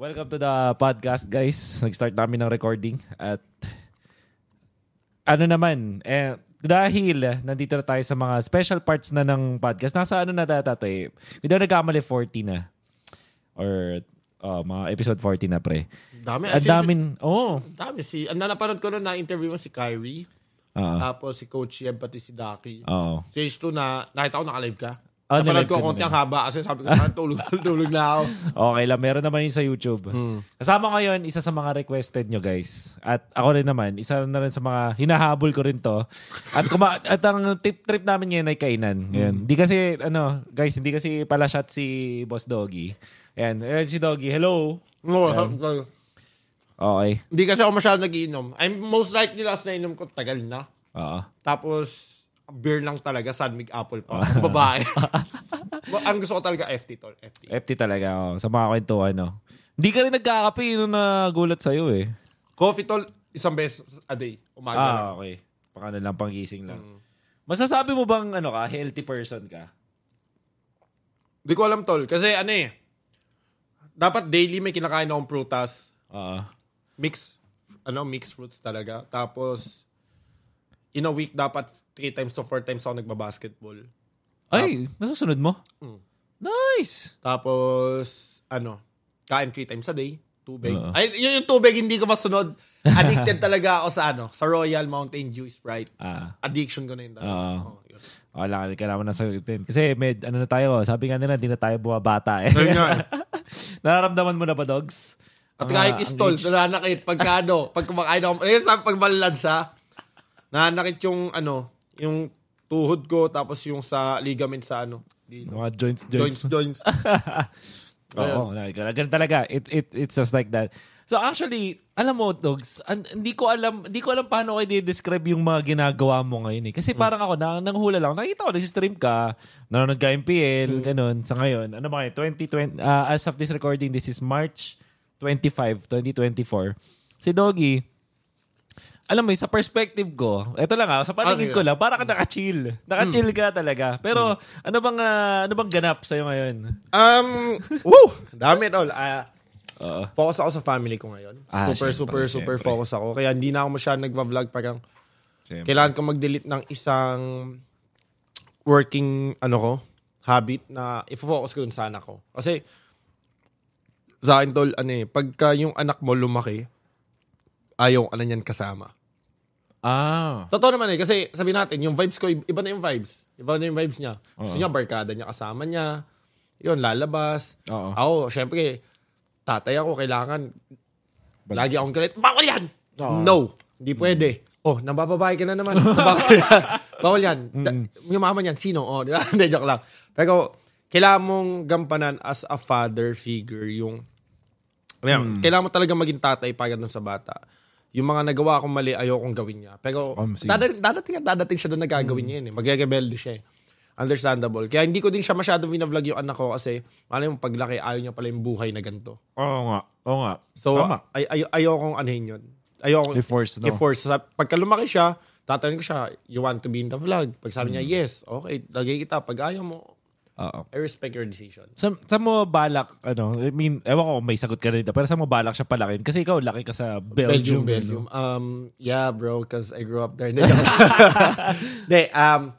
Welcome to the podcast, guys. Nag-start namin ng recording at ano naman, eh, dahil nandito na tayo sa mga special parts na ng podcast, nasa ano na data to eh. Hindi ako nagkamali 40 na. Or oh, mga episode 40 na pre. Dami. Ang in, damin, oh. Dami. Si, ang napanood ko na interview mo si Kyrie. Oo. Tapos si Coach Yeb, pati si Daki. Oo. Si H2 na, nakita ko nakalive ka. Ah, Napanood nalive ko ka konti naman. ang haba kasi sabi ko, parang tulog, tulog na ako. Okay lang, meron naman yun sa YouTube. Kasama ngayon, isa sa mga requested nyo guys. At ako rin naman, isa na rin sa mga hinahabol ko rin to. At, kuma- at ang tip trip namin ngayon ay kainan. Ngayon. Hindi kasi, ano, guys, hindi kasi pala shot si Boss Doggy. Ayan, ayan si Doggy. Hello. No, Okay. Hindi kasi ako masyado nagiinom. I'm most likely last na inom ko, tagal na. Oo. Tapos, beer lang talaga, San Mig Apple pa. Babae. ang gusto ko talaga FT tol. FT. FT talaga. Oh. Sa mga kwentuhan, no. Hindi ka rin nagkakape nung nagulat sa'yo eh. Coffee tol, isang beses a day. Umaga lang. Ah, okay. Baka na lang panggising lang. Masasabi mo bang ano ka, healthy person ka? Hindi ko alam tol. Kasi ano eh, dapat daily may kinakain akong prutas. Oo. Mix, ano, mixed fruits talaga. Tapos, in a week, dapat three times to four times ako nagbabasketball. Ay, nasusunod mo? Mm. Nice! Tapos, ano, kain three times a day. Tubig. Oo. Ay, yun yung tubig, hindi ko masunod. Addicted talaga ako sa ano, sa Royal Mountain Dew Sprite. Ah, Addiction ko na yun. Oo. Oh, yun. wala ka, kailangan na sagutin. Kasi med, ano na tayo, sabi nga nila, hindi na tayo bumabata eh. Ayun nga. Nararamdaman mo na ba, dogs? At Ang, kahit ah, istol, nananakit pagka ano, pag kumakain ako, ayun sa pag malalansa, nananakit yung ano, yung tuhod ko, tapos yung sa ligament sa ano, dito. Mga joints, joints, joints. joints. Oo, ganun talaga. It, it, it's just like that. So actually, alam mo, dogs, hindi ko alam, hindi ko alam paano ko i-describe yung mga ginagawa mo ngayon eh. Kasi parang ako, na, nanghula lang. Nakita ko, nag-stream ka, nanonood ka MPL, ganun. Sa ngayon, ano ba ngayon, 2020, ah, as of this recording, this is March 25, 2024. Si Doggy, alam mo, sa perspective ko, eto lang ah, sa paningin Ah, sige. ko lang, para ka naka-chill. Naka-chill ka talaga. Pero ano bang ah, ano bang ganap sa'yo ngayon? Um, woo! Dami tol. Ah, Oo. focus ako sa family ko ngayon. Ah, super, syempre, super, super syempre. focus ako. Kaya hindi na ako masyado nagva-vlog. Parang Siyempre. kailangan ko mag-delete ng isang working, ano ko, habit na i-focus ko dun sa anak ko. Kasi, sa akin tol, ano eh, pagka yung anak mo lumaki, ayaw ka na niyan kasama. Ah. Totoo naman eh, kasi sabi natin, yung vibes ko, iba na yung vibes. Iba na yung vibes niya. Gusto niya, barkada niya kasama niya. Yun, lalabas. Oo. Ako, syempre, tatay ako, kailangan, lagi akong galit, bawal yan! Oo. No, hindi pwede. Oh, nabababae ka na naman. bawal yan. bawal yan. Da- yung mama niyan, sino? Oh, di ba? Hindi, joke lang. Pero, kailangan mong gampanan as a father figure yung, Ayan, kailangan mo talaga maging tatay pagad dun sa bata. Yung mga nagawa kong mali, ayokong gawin niya. Pero, Um, sige. dadating, dadating at dadating siya doon na gagawin niya yun eh. Magre-rebelde siya eh. Understandable. Kaya hindi ko din siya masyado binavlog yung anak ko kasi alam mo, paglaki, ayaw niya pala yung buhay na ganito. Oo nga. Oo nga. So, Tama. ay, ay, ayokong anuhin yun. Ayokong I-force, no? i-force. Sa, pagka lumaki siya, tatanungin ko siya, you want to be in the vlog? Pag sabi Mm. niya, yes, okay, lagay kita. Pag ayaw mo, Oo. I respect your decision. Sa, sa mo balak, ano, I mean, ewan ko kung may sagot ka rin dito, pero sa mo balak siya palakin? Kasi ikaw, laki ka sa Belgium. Belgium, Belgium. Um, yeah, bro, because I grew up there. Hindi, um,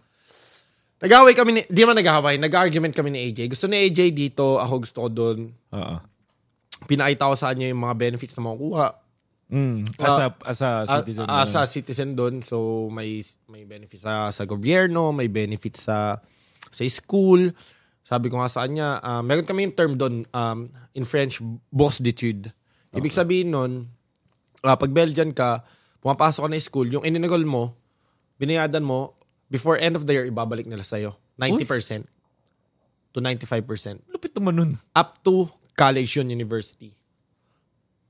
nag-away kami ni, di naman nag-away, nag-argument kami ni AJ. Gusto ni AJ dito, ako gusto ko doon. Oo. Pinakita ko sa kanya yung mga benefits na makukuha. Mm. As, a, as a citizen. Ah, na- as a citizen doon, so may may benefits sa sa gobyerno, may benefits sa sa school. Sabi ko nga sa kanya, ah, meron kami yung term doon um, in French, boss d'études. Ibig sabihin nun, ah, pag Belgian ka, pumapasok ka na school, yung in-enroll mo, binayadan mo, before end of the year, ibabalik nila sa'yo. 90% to 95%. Lupit naman nun. Up to college yun, university.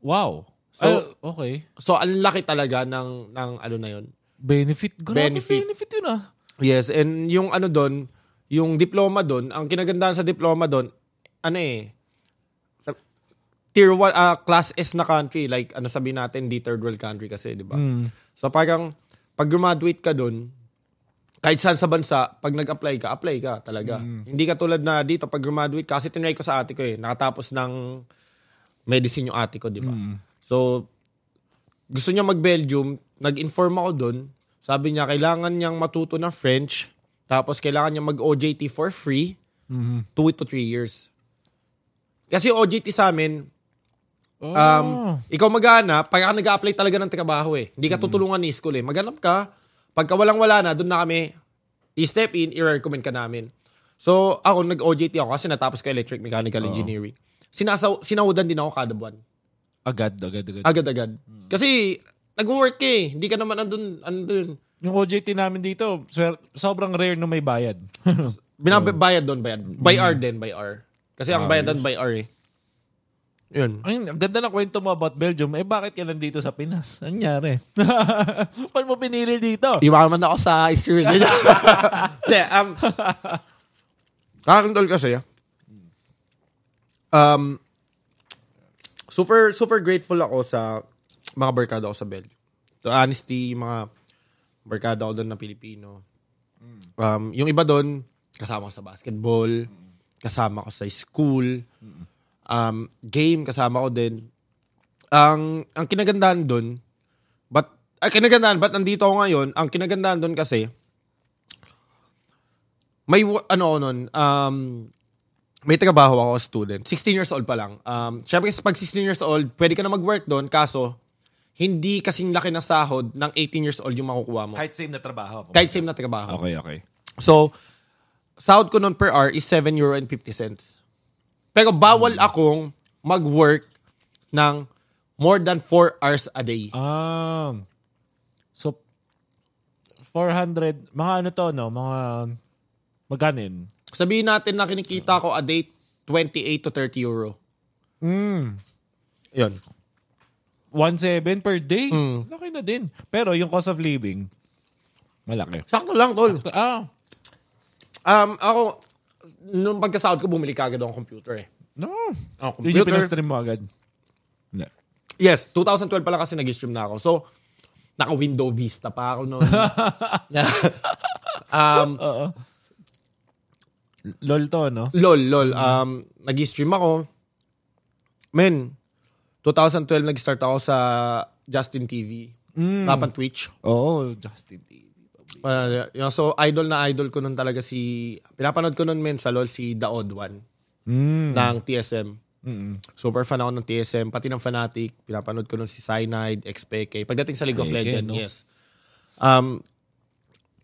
Wow. So- So, okay. So, ang laki talaga ng, ng ano na yun, Benefit. Grabe benefit. Benefit. benefit yun ah. Yes, and yung ano doon, yung diploma doon, ang kinagandahan sa diploma doon, ano eh, sa, tier 1, ah, class S na country, like ano sabi natin, di third world country kasi, di ba? So parang, pag graduate ka doon, kahit saan sa bansa, pag nag-apply ka, apply ka talaga. Hindi ka tulad na dito, pag graduate ka, kasi tinry ko sa ate ko eh, nakatapos ng medicine yung ate ko, di ba? So, gusto niya mag-Belgium, nag-inform ako doon. Sabi niya, kailangan niyang matuto ng French, tapos kailangan niya mag-OJT for free, Mhm. 2 to 3 years. Kasi OJT sa amin, Oh. um, ikaw maghanap, pag nag-apply talaga ng trabaho eh. Hindi ka tutulungan ni school eh. Maghanap ka, pagka walang-wala na, doon na kami i-step in, i-recommend ka namin. So, ako, nag-OJT ako kasi natapos ko electric mechanical engineering. Sinasaw, sinawudan din ako kada buwan. agad, agad, agad. Agad-agad. Kasi, nag-work ka eh. Hindi ka naman andun, andun. Yung OJT namin dito, swer- sobrang rare na may bayad. Binabayad doon, bayad. By hour din, by hour. Kasi ang bayad doon by hour eh. Yun. Ay, ang ganda ng kwento mo about Belgium. Eh, bakit ka nandito sa Pinas? Ang nangyari? Paano mo pinili dito? Iwaman ako sa streaming. Hindi, um, kakakindol kasi, um, super, super grateful ako sa mga barkada ko sa Belgium. To honesty, mga barkada ko doon na Pilipino. Um, yung iba doon, kasama ko sa basketball, kasama ko sa school, um, game, kasama ko din. Ang, ang kinagandahan doon, but, ay, kinagandahan, but nandito ako ngayon, ang kinagandahan doon kasi, may, ano ako nun, um, may trabaho ako as student. 16 years old pa lang. Um, Siyempre, pag 16 years old, pwede ka na mag-work doon, kaso, hindi kasing laki na sahod ng 18 years old yung makukuha mo. Kahit same na trabaho. Kahit same na trabaho. Okay, okay. So, sahod ko nun per hour is 7 euro and 50 cents. Pero bawal akong mag-work ng more than 4 hours a day. Ah. so, 400, mga ano to, no? Mga, maganin. Sabihin natin na kinikita ko a day 28 to 30 euro. Mm. Yun. 1.7 per day. Mm. Laki na din. Pero yung cost of living, malaki. Sakto lang, tol. Ah, Um, ako, nung pagkasahod ko, bumili ka agad akong computer eh. no. Ako, Yun yung computer. pinastream mo agad. Hindi. Yes, 2012 pa lang kasi nag-stream na ako. So, naka-window Vista pa ako noon. um, Oo. LOL to, no? lol, lol. Um, nag-stream ako. Men, 2012 nag-start ako sa Justin TV. Mm. Tapan Twitch. Oo, Justin TV. Uh, yun, so, idol na idol ko nun talaga si... Pinapanood ko nun, men, sa LOL, si The Odd One Mm. ng TSM. Mm-mm. Super fan ako ng TSM, pati ng Fnatic. Pinapanood ko nun si Cyanide, XPK. Pagdating sa League of Legends, no? yes. Um,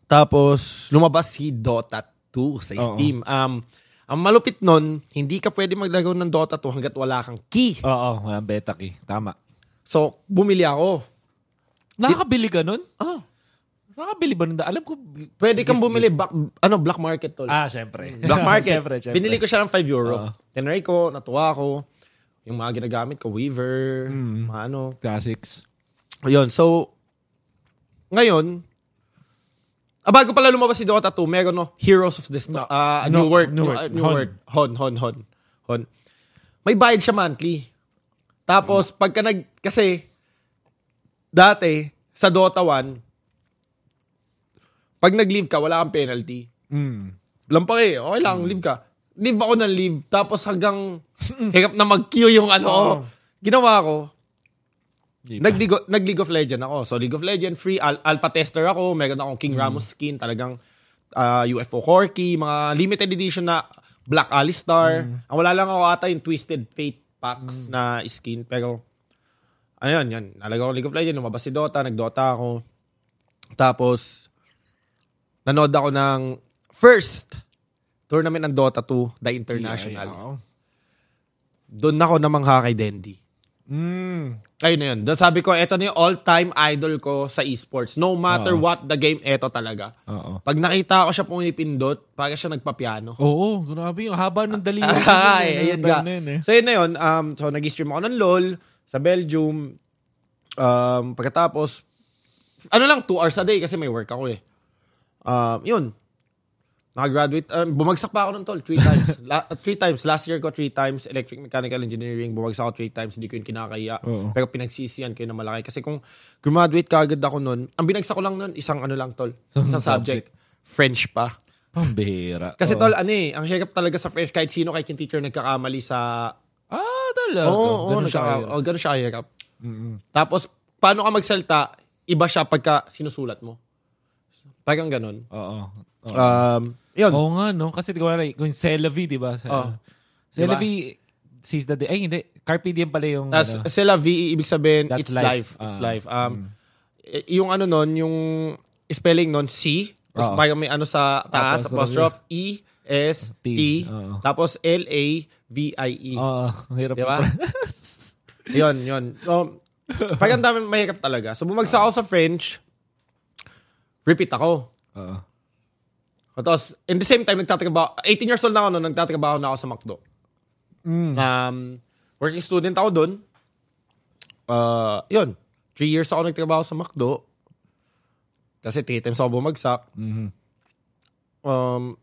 tapos, lumabas si Dota 2 sa. Steam. Um, ang malupit nun, hindi ka pwede maglaro ng Dota 2 hanggat wala kang key. Oo, walang beta key. Tama. So, bumili ako. Nakakabili ka nun? Ah, Nakakabili ba nun? Alam ko... pwede kang bumili back, ano, black market tol. Ah, syempre. Black market. syempre, syempre. Binili ko siya ng 5 euro. Oo. Tinry ko, natuwa ako. Yung mga ginagamit ko, Weaver, Mm. mga ano. Classics. Ayun, so, ngayon, ah, bago pala lumabas si Dota 2, meron no, Heroes of the Storm. ah No, new word. new New, word. ah, new Hon. word. Hon, hon, hon. Hon. May bayad siya monthly. Tapos, pagka nag, kasi, dati, sa Dota 1, pag nag-leave ka, wala kang penalty. Mm. Lampak eh, okay lang, leave ka. Leave ako ng leave, tapos hanggang hirap na mag-queue yung ano. ko. Ginawa ko, Ba? Nag-League of, nag-League of Legend ako. So, League of Legend, free, al- alpha tester ako. Meron akong King Ramos skin, talagang uh, UFO Corky, mga limited edition na Black Alistar. Ang wala lang ako ata yung Twisted Fate packs na skin. Pero, ayun, yan. Nalagay ako League of Legends, lumabas si Dota, nag-Dota ako. Tapos, nanood ako ng first tournament ng Dota 2, The International. Oo. Doon ako namangha kay Dendy. Mm. Ayun na yun. Sabi ko, eto na yung all-time idol ko sa esports. No matter Oo. what the game, eto talaga. Oo. Pag nakita ko siya pumipindot, para siya nagpapiano. Oo, grabe yung haba ng daliri. Ay, ayun nga. Na yun, eh. So yun na yun. Um, so nag-stream ako ng LOL sa Belgium. Um, pagkatapos, ano lang, two hours a day kasi may work ako eh. Um, yun. Nakagraduate. Um, bumagsak pa ako ng tol. Three times. La- three times. Last year ko, three times. Electric Mechanical Engineering. Bumagsak ako three times. Hindi ko yun kinakaya. Oo. Pero pinagsisiyan ko yun na malaki. Kasi kung graduate ka agad ako nun, ang binagsak ko lang nun, isang ano lang tol. Isang subject. French pa. Pambihira. Kasi Oo. tol, ano eh, ang hirap talaga sa French, kahit sino, kahit yung teacher nagkakamali sa Ah, talaga. Oo, oo, Ganun siya kahirap. oh, ganun siya kahirap. Tapos, paano ka magsalita, iba siya pagka sinusulat mo. Parang ganun. Oo. Oo. Um, yun. Oo nga, no? Kasi di ko alam, kung Celavi, di ba? Sa, Oh. Celavi sees the day. Ay, hindi. Carpe diem pala yung... As ano. sila V, ibig sabihin, That's it's life. life. It's Ah, life. Um, y- Yung ano nun, yung spelling nun, C, tapos parang may ano sa taas, Tapos, apostrophe, E, S, T. Oo. tapos L, A, V, I, E. Oo, hirap. Di ba? yun, yun. So, parang dami mahirap talaga. So, bumagsak ako sa French, repeat ako. Oo. Tapos, in the same time, nagtatrabaho, 18 years old na ako noon, nagtatrabaho na ako sa McDo. Mm. Um, working student ako doon. Uh, yun. Three years ako nagtrabaho sa McDo. Kasi three times ako bumagsak. Mhm. Um,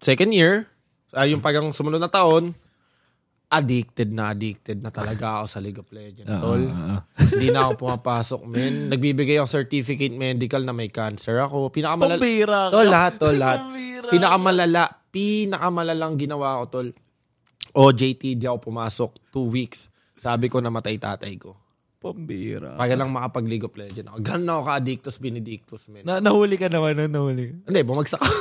second year, ay yung parang sumunod na taon, addicted na addicted na talaga ako sa League of Legends, Oo, tol. oo. Hindi na ako pumapasok, men. Nagbibigay ang certificate medical na may cancer ako. Pinakamalala. Pambira ka. Tol, lahat, tol, lahat. Pambira. Pinakamalala, pinakamalalang ginawa ko, tol. OJT, di ako pumasok. Two weeks. Sabi ko namatay tatay ko. Pambira. Para lang makapag-League of Legends ako. Ganun ako ka-addictus, benedictus, men. Na, nahuli ka naman, no? Nahuli. Hindi, bumagsak ako.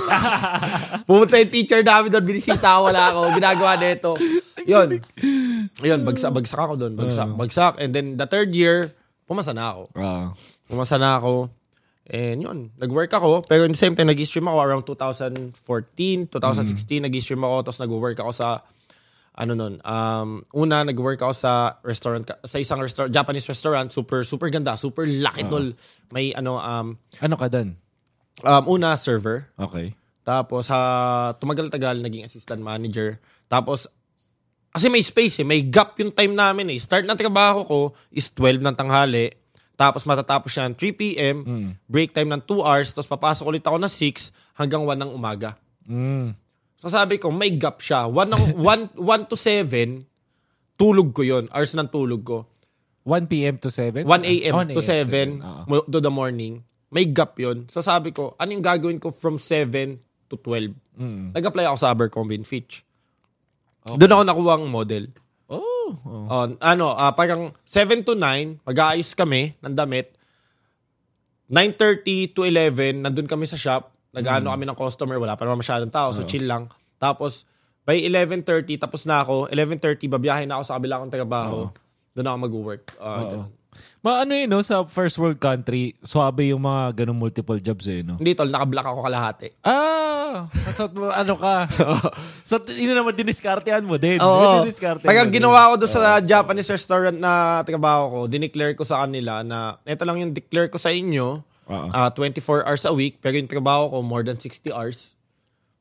Pumunta yung teacher namin doon, binisita, wala ako, ginagawa nito. Yun. Yun, bagsak, bagsak ako doon. Bagsak, bagsak. And then, the third year, pumasa na ako. Oo. Pumasa na ako. And yun, nag-work ako. Pero in the same time, nag-stream ako around 2014, 2016, nag-stream ako. Tapos nag-work ako sa, ano nun, um, una, nag-work ako sa restaurant, sa isang restaurant, Japanese restaurant. Super, super ganda. Super laki tol. May, ano, um, Ano ka doon? um, una, server. Okay. Tapos, ha, tumagal-tagal, naging assistant manager. Tapos, kasi may space eh, may gap yung time namin eh. Start ng trabaho ko is 12 ng tanghali. Tapos matatapos siya ng 3 p.m. Break time ng 2 hours. Tapos papasok ulit ako ng 6 hanggang 1 ng umaga. Mm. So sabi ko, may gap siya. 1, ng, 1, 1 to 7, tulog ko yon Hours ng tulog ko. 1 p.m. to 7? 1 a.m. to 7 Oo. mo- to the morning. May gap yon So sabi ko, ano yung gagawin ko from 7 to 12? Mm. Nag-apply ako sa Abercrombie and Fitch. Doon ako nakuha ang model. Oh. oh. Oh, ano, ah, parang 7 to 9, mag-aayos kami ng damit. 9.30 to 11, nandun kami sa shop. Nag-ano kami ng customer, wala pa naman masyadong tao, so chill lang. Tapos, by 11.30, tapos na ako. 11.30, babiyahin na ako sa kabila kong trabaho. Doon ako mag-work. Ah, ganun. Ma ano yun, no? Sa first world country, swabe yung mga ganung multiple jobs eh, no? Hindi, tol, naka-block ako kalahati. Ah! So, ano ka? so, yun naman, diniskartehan mo din. Oo. Diniskartehan Pag ginawa ko doon sa Japanese restaurant na trabaho ko, dineclare ko sa kanila na ito lang yung declare ko sa inyo, Oo. ah 24 hours a week, pero yung trabaho ko more than 60 hours.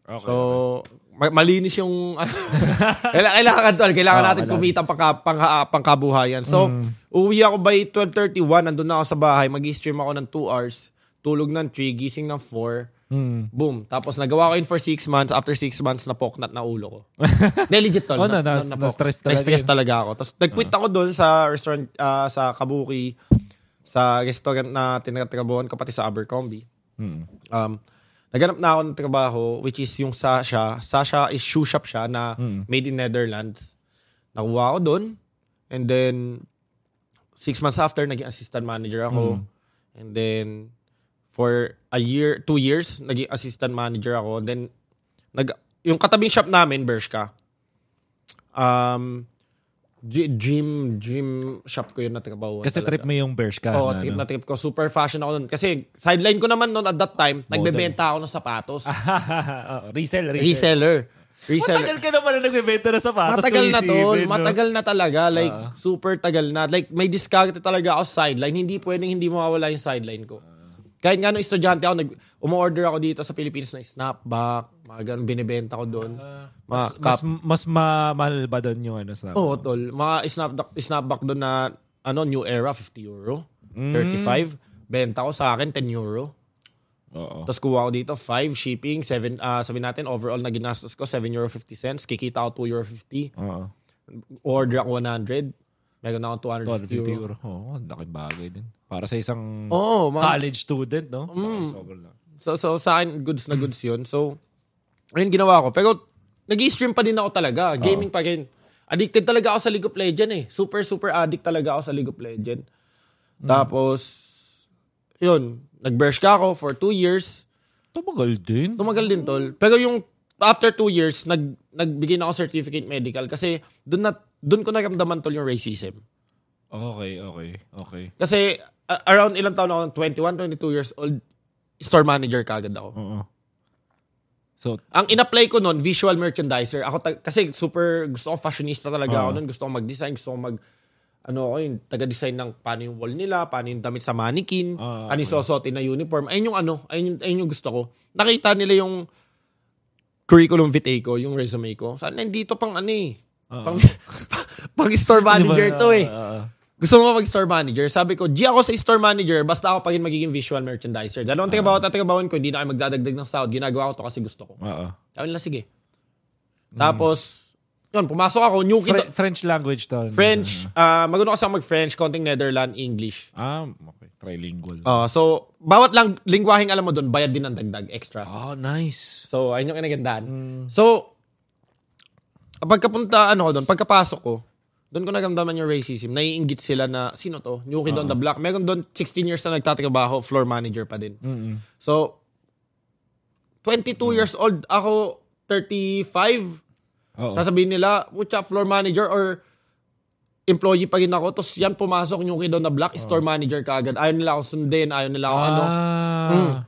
Okay. So, ma- malinis yung... kailangan, tol, kailangan Oo, natin kailangan. kumita pangka, pangka, pangkabuhayan. So, uwi ako by 12.31, nandun na ako sa bahay, mag-stream ako ng 2 hours, tulog ng 3, gising ng 4, Mm. Boom. Tapos nagawa ko yun for 6 months. After 6 months, napoknat na ulo ko. Hindi, legit tol. Oh, na- na- napok- na-stress talaga Na-stress talaga ako. Tapos nag-quit ako doon sa restaurant, ah, sa Kabuki, sa restaurant na tinatrabahoan ko pati sa Abercrombie. Mm. Um, naganap na ako ng trabaho, which is yung Sasha. Sasha is shoe shop siya na made in Netherlands. Nakuha ako doon. And then, six months after, naging assistant manager ako. And then, for a year, two years, naging assistant manager ako. Then, nag, yung katabing shop namin, Bershka, um, G- dream, dream shop ko yun na trabaho. Kasi trip mo yung Bershka. Oo, na, trip ano? na trip ko. Super fashion ako nun. Kasi sideline ko naman noon at that time, nagbebenta ako ng sapatos. Oo, resell, resell. Reseller. Reseller. Matagal ka naman na nagbebenta ng sapatos. Matagal na isipin, no? Matagal na talaga. Like, Ah. super tagal na. Like, may diskarte talaga ako sideline. Hindi pwedeng hindi mawawala yung sideline ko. Kahit nga nung estudyante ako, nag, umorder ako dito sa Pilipinas na snapback, mga ganun, binibenta ko doon. mga Mas, mas, mas ma- mahal ba doon yung ano sa... Oo, tol. Mga snapback, snapback doon na, ano, new era, 50 euro. Mm. 35. Benta ko sa akin, 10 euro. Oo. Tapos kuha ko dito, 5 shipping, 7, ah sabi natin, overall na ginastos ko, 7 euro 50 cents. Kikita ko 2 euro 50. Oo. Order ako 100. Meron ako 250 250 euro. euro. Oo, laking bagay din. Para sa isang mga, college student, no? Mm. Sobrang lang. so, so sa akin, goods na goods yun. So, ayun ginawa ko. Pero, nag stream pa din ako talaga. Gaming pa rin. addicted talaga ako sa League of Legends eh. Super, super addict talaga ako sa League of Legends. Hmm. Tapos, yun, nag-burst ka ako for two years. Tumagal din. Tumagal din, tol. Pero yung after two years, nag, nagbigay na ako certificate medical kasi doon na doon ko naramdaman tol yung racism. Okay, okay, okay. Kasi a- around ilang taon ako, 21, 22 years old, store manager kagad ako. Oo. So, Ang in-apply ko noon, visual merchandiser. Ako ta- kasi super gusto ko fashionista talaga ako Oo. noon. Gusto ko mag-design, gusto ko mag ano ako yung taga-design ng paano yung wall nila, paano yung damit sa mannequin, Ah, ano yung susuotin na uniform. Ayun yung ano, ayun yung, ayun yung gusto ko. Nakita nila yung curriculum vitae ko, yung resume ko. Saan nandito pang ano eh. Pang, pang store manager to eh. Uh, Gusto mo mag-store manager? Sabi ko, G ako sa store manager, basta ako pa rin magiging visual merchandiser. Dalawang tagabawa at tagabawan ko, hindi na kayo magdadagdag ng sahod. Ginagawa ko to kasi gusto ko. Oo. Sabi nila, sige. Tapos, yun, pumasok ako, new Fre- French language to. French, ah magano kasi ako mag-French, konting Netherland, English. Ah, okay. Trilingual. Ah, so, bawat lang lingwaheng alam mo doon, bayad din ng dagdag, extra. Oh, nice. So, ayun yung kinagandaan. So, pagkapunta, ano ko doon, pagkapasok ko, doon ko nagamdaman yung racism. Naiingit sila na, sino to? New kid on the block. Meron doon 16 years na nagtatrabaho, floor manager pa din. Mm-mm. So, 22 years old, ako 35. Oo. Sasabihin nila, putya, floor manager or employee pa rin ako. Tapos yan pumasok yung kid on the block, store manager ka agad. Ayaw nila akong sundin, ayaw nila ako ano. Ah.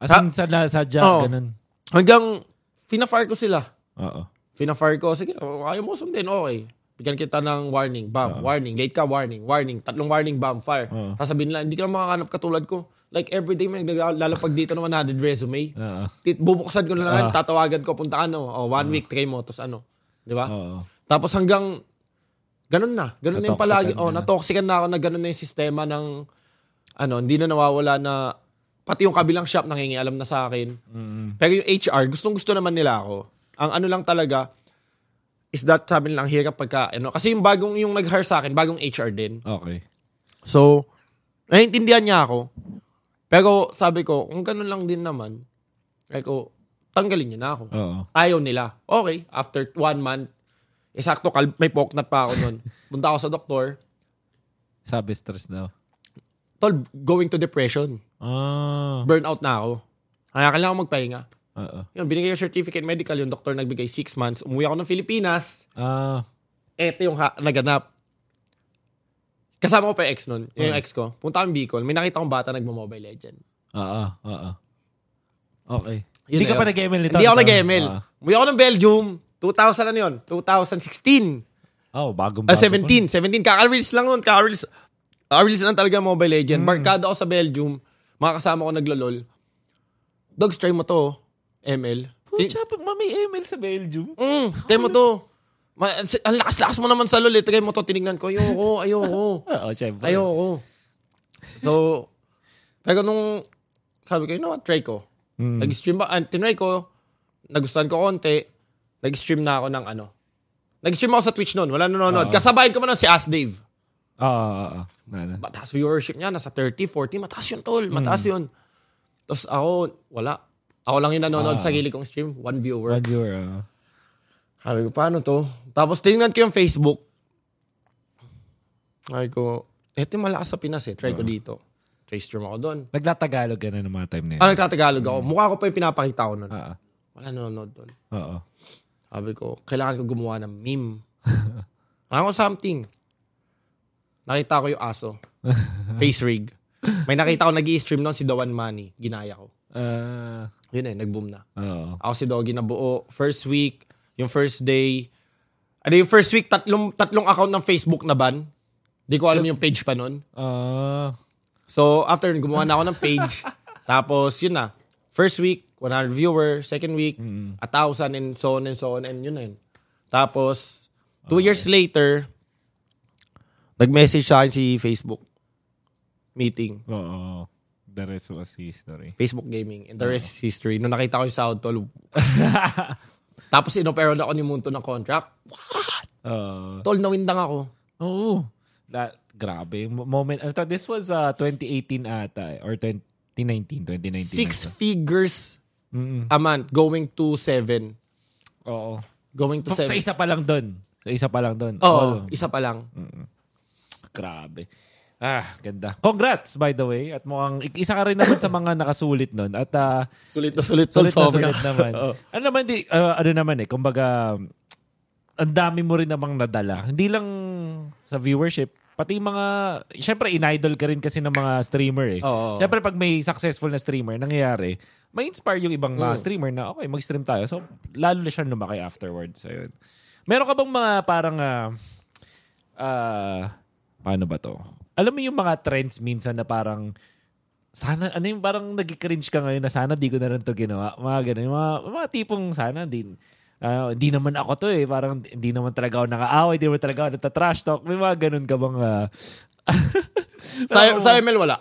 As in, sa, sa job, Oo. ganun. Hanggang, fina-fire ko sila. Oo. Fina-fire ko, sige, oh, ayaw mo sundin, okay. Bigyan kita ng warning, bam, warning, late ka, warning, warning, tatlong warning, bam, fire. Oo. Sasabihin nila, hindi ka na makakanap katulad ko. Like, everyday may naglalapag dito ng 100 resume. Tit- Bubuksan ko na lang, Ah. tatawagan ko, punta ano, oh, one week, try mo, tapos ano. Di ba? Oo. Tapos hanggang, ganun na. Ganun na yung palagi. Oh, na. natoxican na ako na ganun na yung sistema ng, ano, hindi na nawawala na, pati yung kabilang shop nangingialam na sa akin. Mm-mm. Pero yung HR, gustong gusto naman nila ako. Ang ano lang talaga, is that sabi nilang hirap pagka, ano, kasi yung bagong, yung nag-hire sa akin, bagong HR din. Okay. So, naiintindihan niya ako. Pero sabi ko, kung ganun lang din naman, ay ko, tanggalin niya na ako. Oo. Ayaw nila. Okay, after one month, Eksakto, kal- may poknat pa ako nun. Punta ako sa doktor. Sabi stress daw. Tol, going to depression. Ah. Burnout na ako. Kaya kailangan ko magpahinga. Oo. Yun, binigay yung certificate medical. Yung doktor nagbigay six months. Umuwi ako ng Pilipinas. Ah. Eto yung ha- naganap. Kasama ko pa yung ex nun. Yung Hmm. ex ko. Punta kami Bicol. May nakita kong bata nagmo-mobile legend. Oo. Oo. Okay. Yun Hindi na ka pa yun. nag-ML nito? Hindi ako Ito? nag-ML. Ah. Umuwi ako ng Belgium. 2000 ano yun? 2016. Oh, bagong Ah, bago 17. 17. Kaka-release lang nun. Kaka-release. Kaka-release lang talaga Mobile Legend. Hmm. Barkada ako sa Belgium. Mga kasama ko naglalol. Dogs, try mo to. ML. Pucha, pag may ML sa Belgium. Mm, try mo to. Ma- ang lakas-lakas mo naman sa lol. eh. Try mo to. Tinignan ko. Ayoko, ayoko. Oo, syempre. Ayoko. So, pero nung sabi ko, you know what, try ko. Mm. Nag-stream ba? Uh, tinry ko. Nagustuhan ko konti. Nag-stream na ako ng ano. Nag-stream ako sa Twitch noon. Wala nanonood. Oo. Kasabayan ko mo nun si Ask Dave. Oo, oo, oo. Mataas viewership niya, nasa 30, 40, mataas yun, tol. Mataas Hmm. yun. Tapos ako, wala. Ako lang yung nanonood Ah. sa gili kong stream. One viewer. One viewer. oo. Sabi ko, paano to? Tapos tinignan ko yung Facebook. Sabi ko, eto malakas sa Pinas eh. Try ko dito. Try stream ako doon. Nagtatagalog ka na ng mga time na yun. Ah, nagtatagalog ako. Mukha ko pa yung pinapakita ko nun. Oo. Wala nanonood doon. Oo. Sabi ko, kailangan ko gumawa ng meme. Ako something. Nakita ko yung aso. Face rig. May nakita ko nag stream noon si Dawan Money. Ginaya ko. Ah, Yun eh, nag-boom na. Oo. Ako si Doggy na buo. First week, yung first day. Ano yung first week, tatlong, tatlong account ng Facebook na ban. Di ko alam yung page pa nun. Ah, So, after nun, gumawa na ako ng page. Tapos, yun na. First week, 100 viewer. Second week, 1,000 and so on and so on. And yun na yun. Tapos, two years later, nag-message sa akin si Facebook. Meeting. oo. The rest was history. Facebook Gaming. And the rest is history. Nung nakita ko yung South Tol, tapos inoperon ako ni Munto ng contract. Oo. Tol, nawindang ako. Oo. That, grabe. Mo- Moment. Ano to? This was uh, 2018 ata. eh, Or 2019. 2019. Six ata. figures Mm-mm. a month going to seven. Oo. Going to Sa seven. isa pa lang doon. So, isa pa lang doon. Oo, isa pa lang. Grabe. Ah, ganda. Congrats, by the way. At mukhang, isa ka rin naman sa mga nakasulit nun. At ah, Sulit na sulit. sulit na sobra. sulit naman. Oo. ano naman, di, ah, ano naman eh, kumbaga, ang dami mo rin namang nadala. Hindi lang sa viewership, pati mga, syempre, in-idol ka rin kasi ng mga streamer eh. Oo. Syempre, pag may successful na streamer, nangyayari, may inspire yung ibang mga Mm. streamer na, okay, mag-stream tayo. So, lalo na siya lumaki afterwards. Ayun. Meron ka bang mga parang, ah, ah, paano ba to? Alam mo yung mga trends minsan na parang, sana, ano yung parang nag-cringe ka ngayon na sana di ko na rin to ginawa. Mga ganun. Mga, mga tipong sana, di, ah, hindi naman ako to eh. Parang hindi naman talaga ako naka-away, hindi naman talaga ako nagta-trash talk. May mga ganun ka bang... ah, Sa, sa ML wala.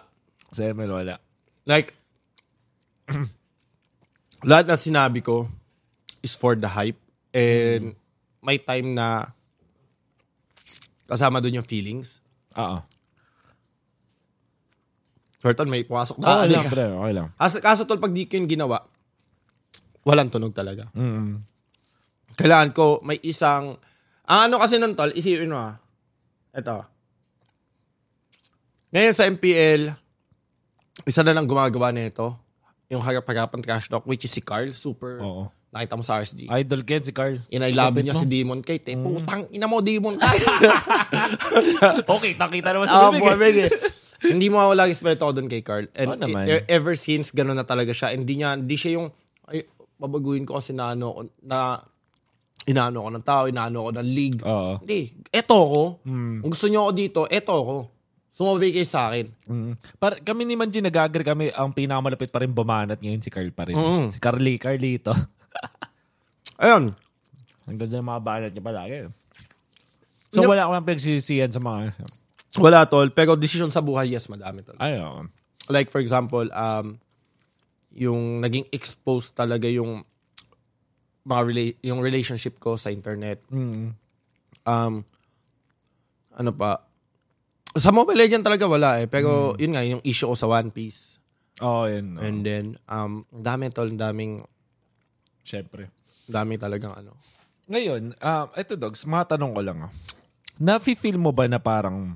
sa ML wala. Like, lahat na sinabi ko is for the hype. And may time na kasama doon yung feelings. Oo. Shorton, may pumasok Okay na. lang, pre. Okay lang. Kaso, kaso tol, pag di ko yung ginawa, walang tunog talaga. Mm. Kailangan ko may isang... Ang ano kasi nun, tol, isipin mo ah. Ito. Ngayon sa MPL, isa na lang gumagawa nito. Yung harap-harapan trash talk, which is si Carl. Super. Oo. Nakita mo sa RSG. Idol Ken si Carl. Inailaban Lapit niya mo. si Demon Kate. Eh, putang ina mo, Demon Kate. Okay, takita naman sa Ah, bibig. bumibig eh. Hindi mo mawala respeto ko doon kay Carl. And Oo naman. e- ever since, gano'n na talaga siya. Hindi niya, hindi siya yung, ay, babaguhin ko kasi na ano, ko- na, inaano ko ng tao, inaano ko ng league. Oo. Hindi. Eto ako. Hmm. Kung gusto niyo ako dito, eto ako. Sumabay kayo sa akin. Mm. Par kami ni Manji nag-agree kami ang pinakamalapit pa rin bumanat ngayon si Carl pa rin. Mm. Si Carly, Carlito. Ayun. ang ganda ng mga banat niya palagi. So wala akong pagsisisiyan sa mga... Wala, tol. Pero decision sa buhay, yes, madami, tol. Ay, oo. Like, for example, um, yung naging exposed talaga yung mga rela- yung relationship ko sa internet. Mm. Um, ano pa? Sa Mobile Legend talaga wala eh. Pero yun nga, yung issue ko sa One Piece. Oo, yun. oo. And then, um, dami tol, daming, Siyempre. dami talagang ano. Ngayon, ah, ito dogs, matanong ko lang. ah. Nafi-feel mo ba na parang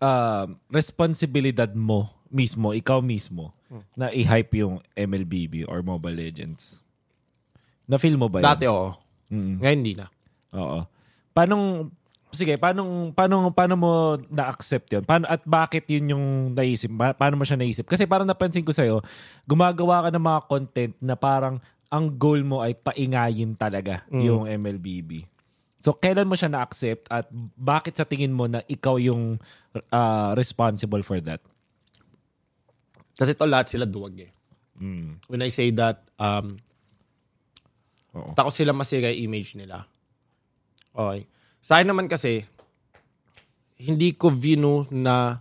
ah, responsibilidad mo mismo, ikaw mismo, na i-hype yung MLBB or Mobile Legends? Na-feel mo ba yun? Dati oo. Mm. Ngayon hindi na. Oo. Paano, sige, paano, paano, paano mo na-accept yun? Paano, at bakit yun yung naisip? Pa- paano mo siya naisip? Kasi parang napansin ko sa'yo, gumagawa ka ng mga content na parang ang goal mo ay paingayin talaga yung MLBB. So, kailan mo siya na-accept at bakit sa tingin mo na ikaw yung ah, responsible for that? Kasi to lahat sila duwag eh. Mm. When I say that, um, Oo. takot sila masira yung image nila. Okay. Sa akin naman kasi, hindi ko view na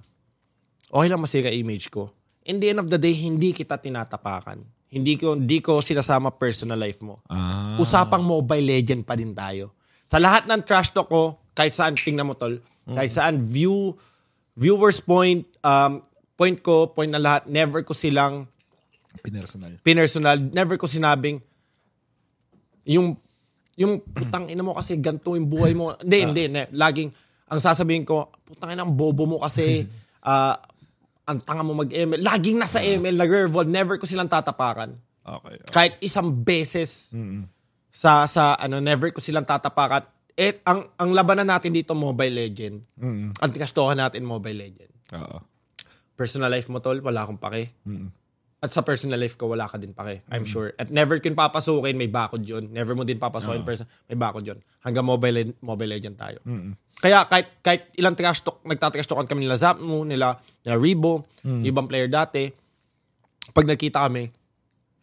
okay lang masira image ko. In the end of the day, hindi kita tinatapakan. Hindi ko, hindi ko sinasama personal life mo. Ah. Usapang Mobile Legend pa din tayo. Sa lahat ng trash talk ko, kahit saan, tingnan mo tol, kahit saan, view, viewers point, um, point ko, point na lahat, never ko silang Pinersonal. pinersonal, never ko sinabing yung yung putang ina mo kasi ganito yung buhay mo. Hindi, hindi, hindi. Laging, ang sasabihin ko, putang ina, ang bobo mo kasi, ah, ang tanga mo mag-ML. Laging nasa ML, nag-revolve. Never ko silang tatapakan. Okay. Kahit isang beses Mm-mm. Sa, sa, ano, never ko silang tatapakan. Eh, ang, ang labanan natin dito, Mobile Legend. Mm-mm. Ang tikastohan natin, Mobile Legend. Oo. Personal life mo, tol, wala akong pake. Mm-mm. At sa personal life ko, wala ka din pake. I'm sure. At never yun papasukin, may bakod yun. Never mo din papasukin, person, may bakod yun. Hanggang Mobile, Le- Mobile Legend tayo. Mm-mm. Kaya kahit, kahit ilang trash talk, nagtatrash talkan kami nila Zapmo, nila, nila Rebo, ibang player dati, pag nakita kami,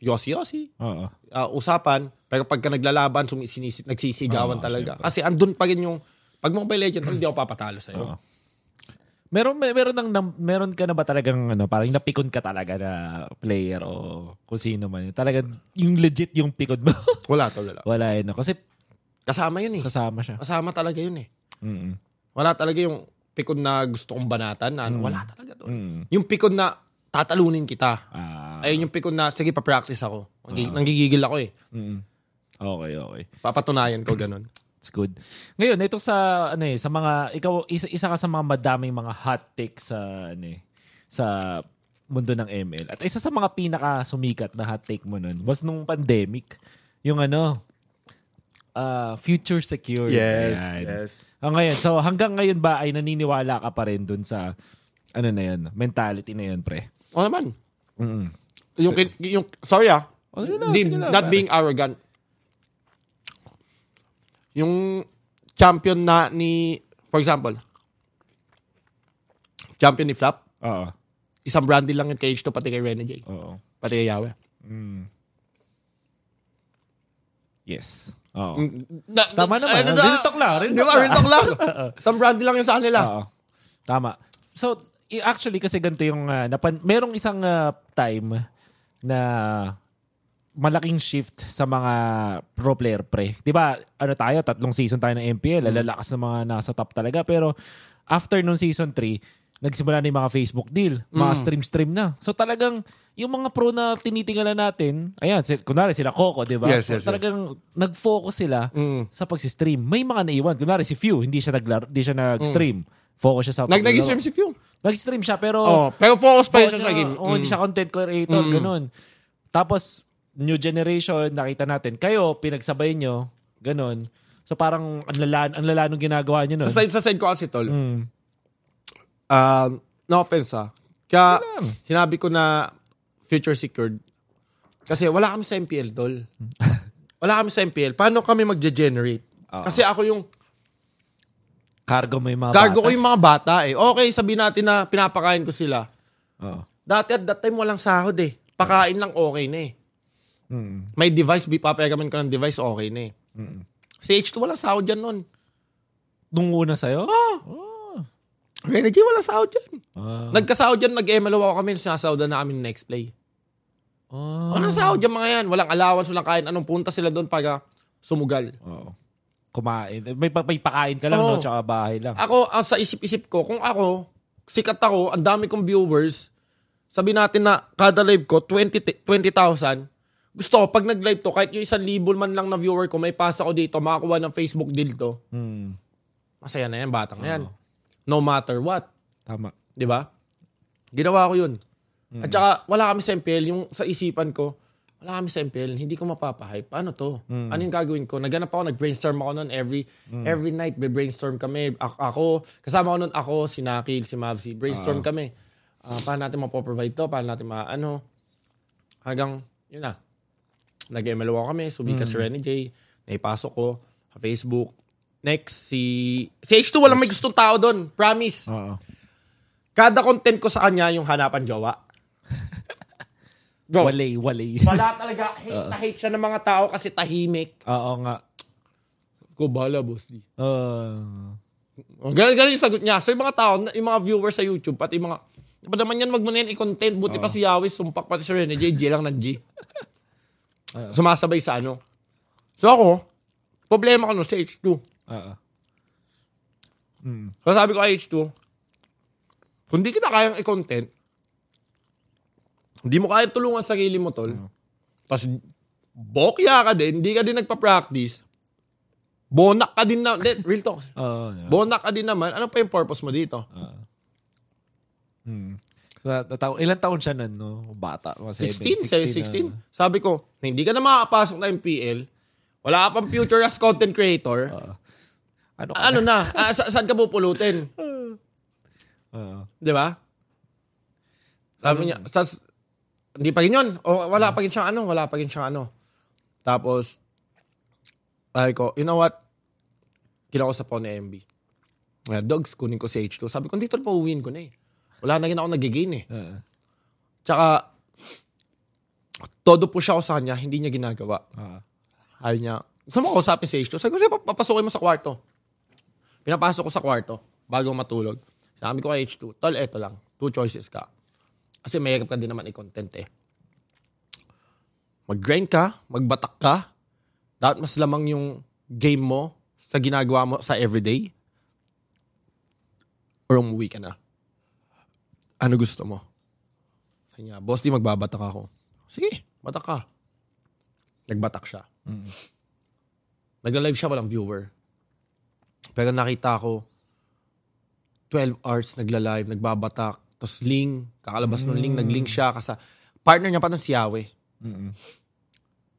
yosi-yosi, Oo. uh, usapan, pero pagka naglalaban, sumisinisit, nagsisigawan Oo, talaga. Kasi andun pa rin yung, pag Mobile Legend, hindi ako papatalo sa'yo. Oo. Meron may- meron nang nam- meron ka na ba talagang ano, parang napikon ka talaga na player o kung sino man. Talagang yung legit yung pikon mo. Wala to, wala. Wala yun. no? Kasi Kasama yun eh. kasama siya. Kasama talaga yun eh. Mm. Wala talaga yung pikon na gusto kong banatan. Na, ano, Wala talaga to. Mm. Yung pikon na tatalunin kita. Ah. Ayun yung pikon na, sige, pa-practice ako. Nangi- Nanggigigil ako eh. mm. Okay, okay. Papatunayan ko ganun. It's good. Ngayon, ito sa ano eh, sa mga ikaw isa, isa ka sa mga madaming mga hot takes sa ano eh, sa mundo ng ML. At isa sa mga pinaka sumikat na hot take mo nun was nung pandemic, yung ano, uh, future secure. Ayan. yes. Ah, ngayon, so hanggang ngayon ba ay naniniwala ka pa rin dun sa ano na yun, mentality na yun, pre? O naman. Mm. Yung, kin- yung, sorry ah. Oh, lang, not being arrogant. Yung champion na ni, for example, champion ni Flap, Oo. isang brandy lang yun kay H2 pati kay Rene J. Oo. Pati kay Yahweh. Yes. Oo. Na, Tama naman. na- Real talk lang, real Di talk ba? lang. Real talk lang. Isang brandy lang yun sa kanila. Oo. Tama. So, i- actually kasi ganito yung uh, napan merong isang uh, time na malaking shift sa mga pro player pre. 'Di ba? Ano tayo, tatlong season tayo ng MPL, lalakas ng mga nasa top talaga pero after nung season 3, nagsimula na yung mga Facebook deal, mga stream-stream na. So talagang yung mga pro na tinitingala natin, ayan, si, kunwari sila Coco, 'di ba? Yes, yes, yes. talagang nag-focus sila Mm. sa pag-stream. May mga naiwan. Kunwari si Few, hindi siya naglar, hindi siya nag-stream. Focus siya sa Nag nag-stream si Few. Nag-stream siya pero Oh, pero focus pa yun siya sa game. oh, hindi siya content creator, ganun. Tapos new generation, nakita natin, kayo pinagsabay nyo, ganun. So parang ang lala, ang lala nung ginagawa niyo nun. Sa side, sa side ko kasi, tol, Mm. um, no offense ha. Kaya sinabi ko na future secured. Kasi wala kami sa MPL, tol. wala kami sa MPL. Paano kami magge-generate? Oo. Kasi ako yung Cargo mo yung mga cargo bata. ko yung mga bata eh. Okay, sabihin natin na pinapakain ko sila. Oo. Dati at that time walang sahod eh. Pakain lang okay na eh. Mm. May device, papayagan ka ng device, okay na eh. Si H2 walang sahod dyan nun. Nung una sa'yo? Oh. Energy walang sahod dyan. Ah. Nagkasahod dyan, nag-MLO ako kami, sinasahod na namin next play. Ah. Walang sahod yung mga yan. Walang allowance, walang kain. Anong punta sila doon para sumugal. Oo. Kumain. May, may pakain ka lang, Oo. no? Tsaka bahay lang. Ako, ang sa isip-isip ko, kung ako, sikat ako, ang dami kong viewers, sabi natin na kada live ko, 20 t- 20,000, gusto ko, pag nag-live to, kahit yung isang libo man lang na viewer ko, may pasa ko dito, makakuha ng Facebook deal to, Mm. masaya na yan, batang na yan. No matter what. Tama. Di ba? Ginawa ko yun. At saka, wala kami sa MPL. Yung sa isipan ko, wala kami sa MPL. Hindi ko mapapahype. Paano to? Ano yung gagawin ko? Naganap ako, nag-brainstorm ako noon every every night. May brainstorm kami. A- ako, kasama ko noon ako, si Nakil, si Mavsi. Brainstorm kami. Ah, paano natin mapoprovide to? Paano natin ma, ano? Hanggang, yun na. Nag-MLO kami. Sumikat si Rene J. Naipasok ko sa Facebook. Next, si... Si H2 walang may gustong tao doon. Promise. Oo. Kada content ko sa kanya yung hanapan jowa. Go. Walay, walay. Wala talaga. Hate na hate siya ng mga tao kasi tahimik. Oo nga. Ko bala, boss D. Uh, Oh, ganun, ganun yung sagot niya. So yung mga tao, yung mga viewers sa YouTube, pati yung mga, ba naman yan magmanin i-content, buti pa si Yawis, sumpak pati si Rene J, J lang ng G. Sumasabay sa ano. So ako, problema ko no sa H2. Oo. So sabi ko kay H2, kung di kita kayang i-content, hindi mo kaya tulungan sarili mo, tol. Tapos, bokya ka din, hindi ka din nagpa-practice, bonak ka din na, real talk, Oo. yeah. bonak ka din naman, ano pa yung purpose mo dito? Hmm. So, tataw- ilan taon siya nun, no? Bata. Mga 16, 7, 16. Sabi ko, na hindi ka na makakapasok na MPL, wala ka pang future as content creator, Ano? ano na, ah, sa- saan ka pupulutin? Oo. Di ba? Sabi niya, sas, hindi pa rin yun. O wala pa rin siyang ano, wala pa rin siyang ano. Tapos, ay ko, you know what? Kinausap ko ni MB. Uh, dogs, kunin ko si H2. Sabi ko, dito na pauwiin ko na eh. Wala na rin ako nagigain eh. Oo. Tsaka, todo po siya ako sa kanya, hindi niya ginagawa. Oo. Ayaw niya, gusto mo kausapin si H2? Sabi ko, sige, papasukin mo sa kwarto. Pinapasok ko sa kwarto bago matulog. Sabi ko kay H2, tol, eto lang. Two choices ka. Kasi mayroon ka din naman i-content eh. Mag-grind ka, magbatak ka, dapat mas lamang yung game mo sa ginagawa mo sa everyday, or umuwi ka na. Ano gusto mo? Sabi niya, boss, di magbabatak ako. Sige, batak ka. Nagbatak siya. Nagla-live siya, walang viewer. Pero nakita ko, 12 hours nagla-live, nagbabatak. Tapos Ling, kakalabas ng Ling, nag-link siya. Kasi partner niya pa ng si Yahweh. Mm-mm.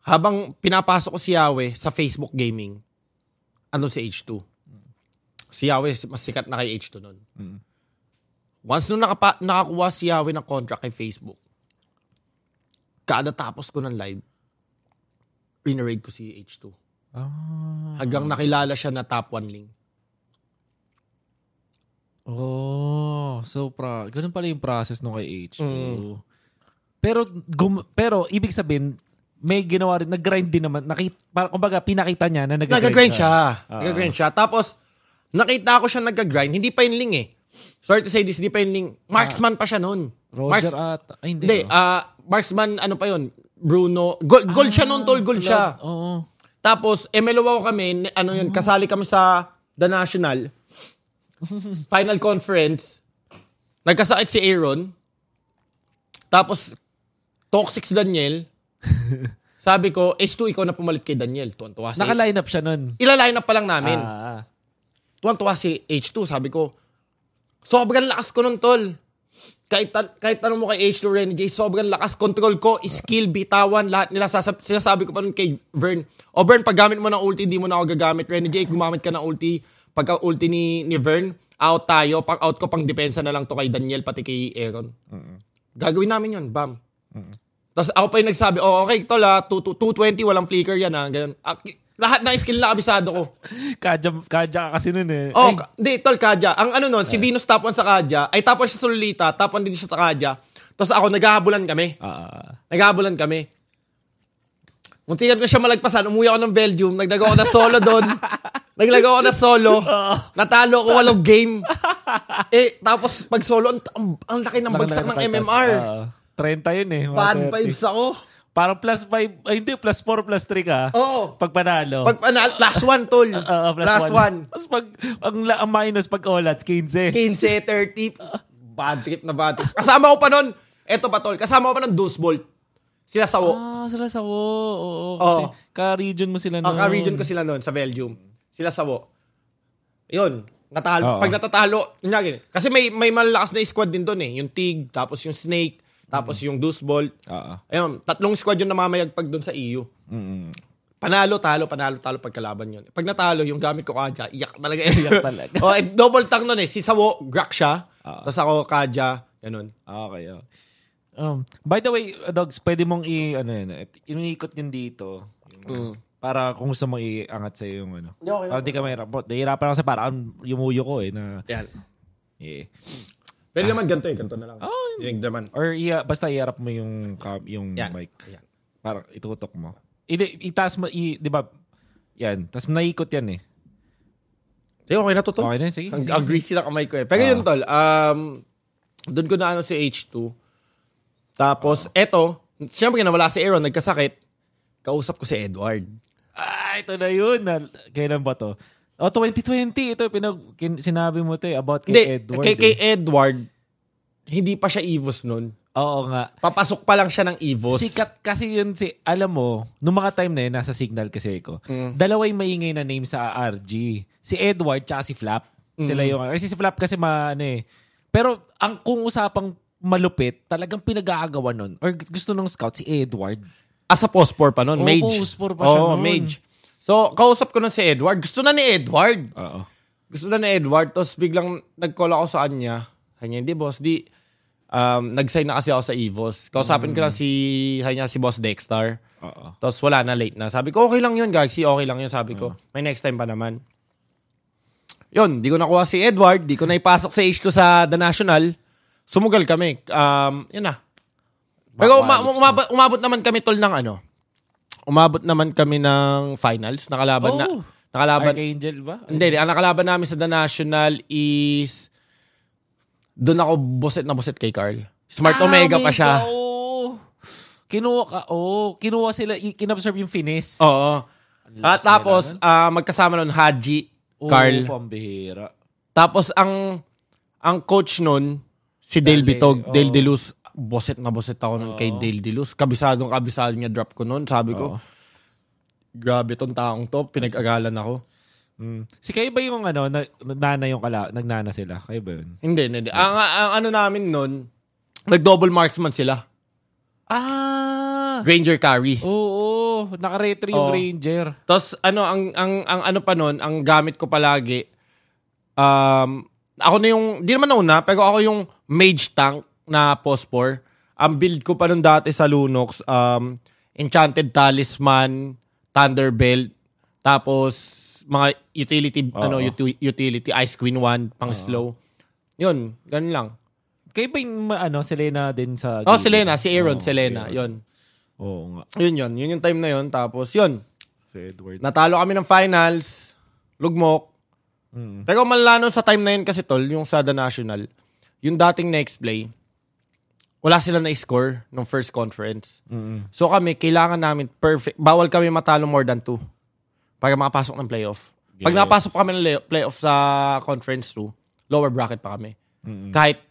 Habang pinapasok ko si Yahweh sa Facebook Gaming, ano si H2? Si Yahweh, mas sikat na kay H2 nun. Mm. Once nung nakapa, nakakuha si Yahweh ng contract kay Facebook, kada tapos ko ng live, rinaraid ko si H2. Ah. Hanggang nakilala siya na top 1 link. Oh, so pra, ganun pala yung process nung kay H2. Mm. Pero gum, pero ibig sabihin may ginawa rin, nag-grind din naman. Nakita, para, kumbaga, pinakita niya na nag-grind, Nag-grind siya. Ah. Nag-grind siya. Tapos, nakita ko siya nag-grind. Hindi pa yung link eh. Sorry to say this, yung link. Marksman pa siya nun. Roger Marks- at, ay hindi. Hindi, oh. ah, marksman, ano pa yun? Bruno. Gold, gold siya nun, tol. Gold siya. Oo. Tapos, MLO ako kami, ano yun, kasali kami sa The National. Final conference. Nagkasakit si Aaron. Tapos, toxic si Daniel. Sabi ko, H2, ikaw na pumalit kay Daniel. Tuwan-tuwa si... Naka-line up siya nun. Ilaline up pa lang namin. Ah, ah. Tuwan-tuwa si H2. Sabi ko, sobrang lakas ko nun, tol. Kahit, kahit tanong mo kay H2 Renny J, sobrang lakas. Control ko, skill, bitawan, lahat nila. Sasab- sinasabi ko pa nun kay Vern. O Vern, pag gamit mo ng ulti, hindi mo na ako gagamit. Renny J, gumamit ka ng ulti. Pagka ulti ni, ni Vern, out tayo. Pag out ko, pang depensa na lang to kay Daniel, pati kay Aaron. Gagawin namin yun, bam. Tapos ako pa yung nagsabi, oh, okay, tol ha, 2- 220, walang flicker yan ha. Ganun. Ah, lahat na skill na abisado ko. Kadya, kadya ka kasi nun eh. Oh, ka- hindi, tol, Kadya. Ang ano nun, si Venus top 1 sa Kadya, ay top 1 siya sa Lolita, top 1 din siya sa Kadya. Tapos ako, naghahabulan kami. ah. Naghahabulan kami. Muntikan ko siya malagpasan, umuwi ako ng Belgium, naglagaw ako na solo doon. naglagaw ako na solo. Natalo ako walong game. eh, tapos pag solo, ang, ang, ang laki ng bagsak ng MMR. ah, 30 yun eh. Bad 30. vibes ako. Parang plus 5, ay hindi, plus 4, plus 3 ka. Oo. Pag panalo. Pag, ano, last one, tol. Ah, plus last 1. one. Tapos pag, ang, ang minus pag olats, 15. 15, 30. Bad trip na bad trip. Kasama ko pa nun. Eto pa, tol. Kasama ko pa ng Deuce Bolt. Sila sa Ah, sila sa wo. Oo, kasi Oo. ka-region mo sila Ang noon. ka-region ko sila noon sa Belgium. Sila sa Wo. Yun. Natalo. Oo. Pag natatalo, kunyari, kasi may may malalakas na squad din doon eh. Yung Tig, tapos yung Snake, tapos yung Deuce. Oo. Ayun, tatlong squad yung namamayagpag doon sa EU. Mm-mm. Panalo, talo, panalo, talo pagkalaban yun. Pag natalo, yung gamit ko kadya, iyak talaga. Iyak talaga. oh, eh, double tag nun eh. Si Sawo, Grak siya. Oo. Tapos ako, kadya, ganun. Okay. okay. Um, by the way, uh, Dogs, pwede mong i, ano yun, eh, iniikot yun dito. Yung, Para kung gusto mong iangat sa yung ano. Hindi, okay. Para hindi ka mahirap. Nahihirapan ako sa parang yumuyo ko eh. Na, Yan. yeah. Pwede naman ganito eh. Ganito na lang. Oh, Yung naman. Or iya, basta iharap mo yung, cam- yung Yan. mic. Yan. Parang itutok mo. Hindi, itaas mo, i, di ba? Yan. Tapos naikot yan eh. Eh, okay na to, tol. Okay na, sige. Ang sige. agree sila kamay ko eh. Pero yun, tol, um, doon ko na ano si H2. Tapos, eto, siyempre nawala si Aaron, nagkasakit. Kausap ko si Edward. Ah, ito na yun. Na, kailan ba to? Oh, 2020. Ito, pinag, kin, sinabi mo to eh, about kay Hindi, Edward. kay, eh. kay Edward, hindi pa siya Evos nun. Oo nga. Papasok pa lang siya ng Evos. Sikat kasi yun si, alam mo, nung mga time na yun, nasa signal kasi ako, Mm. dalawa yung maingay na name sa RG. Si Edward tsaka si Flap. Mm. Sila yung, kasi si Flap kasi ma, ano eh. Pero ang kung usapang malupit, talagang pinag-aagawa nun, or gusto ng scout, si Edward. As a pospor pa nun, Oo, mage. pospor pa siya Oo, nun. mage. So, kausap ko nun si Edward. Gusto na ni Edward. Oo. Gusto na ni Edward. Tapos biglang nag-call ako sa kanya. Kanya, hindi boss, di, um, nag-sign na kasi ako sa Evos. Kausapin ko lang si, kanya, si Boss Dexter. Oo. Tapos wala na, late na. Sabi ko, okay lang yun, Gagsi. Okay lang yun, sabi ko. May next time pa naman. Yun, di ko nakuha si Edward. Di ko na ipasok sa H2 sa The National. Sumugal kami. Um, yun na. Pero uma- umabot, umabot naman kami tol ng ano. Umabot naman kami ng finals. Nakalaban na. Oh. Nakalaban. Archangel ba? Hindi, ang nakalaban namin sa The National is doon ako buset na buset kay Carl. Smart Ah, Omega pa siya. Oo. Kinuha ka, oh. Kinuha sila, kinabsorb yung finis. Oo. At tapos, ah, magkasama nun, Haji, Oo, Carl. pambihira. Tapos, ang ang coach nun, si Dale Dale, Bitog, oo. Dale Deluz. Boset na boset ako nun kay Dale Deluz. Kabisadong kabisado niya drop ko nun. Sabi ko, Oo. grabe tong taong to. Pinag-aralan ako. Mm. Si kayo ba yung ano, na, nana yung kala, nagnana sila? Kayo ba yun? Hindi, hindi. Ang, ang ano namin nun, nag-double marksman sila. Ah! Granger carry. Oo, naka-retro yung Oo. Ranger. Tapos ano ang ang ang ano pa nun, ang gamit ko palagi um ako na yung di naman nauna, pero ako yung mage tank na Pospor. Ang build ko pa nun dati sa Lunox, um Enchanted Talisman, Thunderbelt, tapos mga utility ano Oo. uti- utility Ice Queen 1 pang slow. Yun, ganun lang. Kayo ba yung ano, Selena din sa... Oh? Selena, si Aaron, Oo, Selena, Aaron. yun. Oo nga. Yun yun, yun yung time na yun. Tapos yun, Si Edward. natalo kami ng finals, lugmok, Mm. Pero malala nun sa time na yun kasi tol, yung sa The National, yung dating next play, wala sila na score nung first conference. Mm. So kami, kailangan namin perfect. Bawal kami matalo more than two para makapasok ng playoff. Pag Yes. napasok pa kami ng lay- playoff sa conference 2, lower bracket pa kami. Mm. Kahit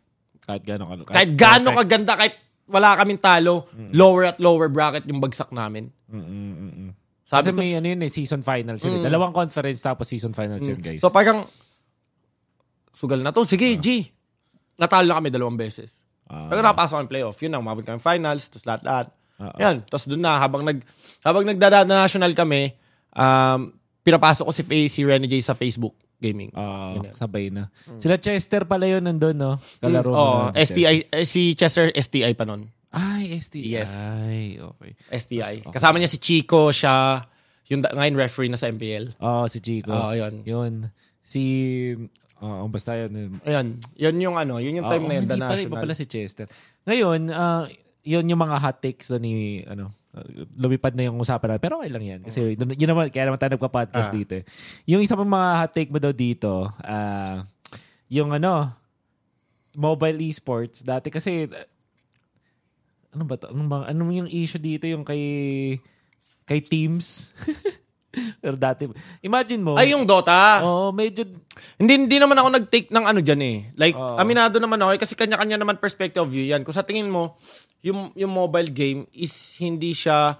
Kahit gano'n ka. kahit gaano kaganda, kahit wala kaming talo, lower at lower bracket yung bagsak namin. Mm, mm, mm, mm. Sabi Kasi ko, may ano yun eh, season finals yun. eh. Mm. Dalawang conference tapos season finals yun, guys. So parang, sugal na to. Sige, G. Natalo na kami dalawang beses. Ah, Pero nakapasok kami playoff. Yun na, umabot kami finals, tapos lahat-lahat. ah, Yan. Tapos doon na, habang nag, habang nagdada national kami, um, pinapasok ko si, si Renny J sa Facebook gaming. ah, sabay na. Sila Chester pala yun nandun, no? Kalaro mo Oh, na si. STI, eh, si Chester STI pa nun. Ay, STI. Yes. Ay, okay. STI. Okay. Kasama niya si Chico, siya, yung da- ngayon referee na sa MPL. Oh, si Chico. Oo, yun. Yun. Si... Oh, basta yun. Ayun, yun yung ano, yun yung time Oo, na yun, the hindi pala, iba national. pala si Chester. Ngayon, ah, yun yung mga hot takes na ni, ano, uh, lumipad na yung usapan natin. Pero okay lang yan. Kasi dun- yun naman, kaya naman tayo nagpa-podcast Ah. dito. eh. Yung isa pang mga hot take mo daw dito, ah, yung ano, mobile esports. Dati kasi, ano ba to? Ano, ba, ano yung issue dito? Yung kay, kay teams? Pero dati, imagine mo. Ay, yung Dota. Oo, medyo, Hindi, hindi naman ako nag-take ng ano dyan eh. Like, Oo. aminado naman ako eh, kasi kanya-kanya naman perspective view yan. Kung sa tingin mo, yung, yung mobile game is hindi siya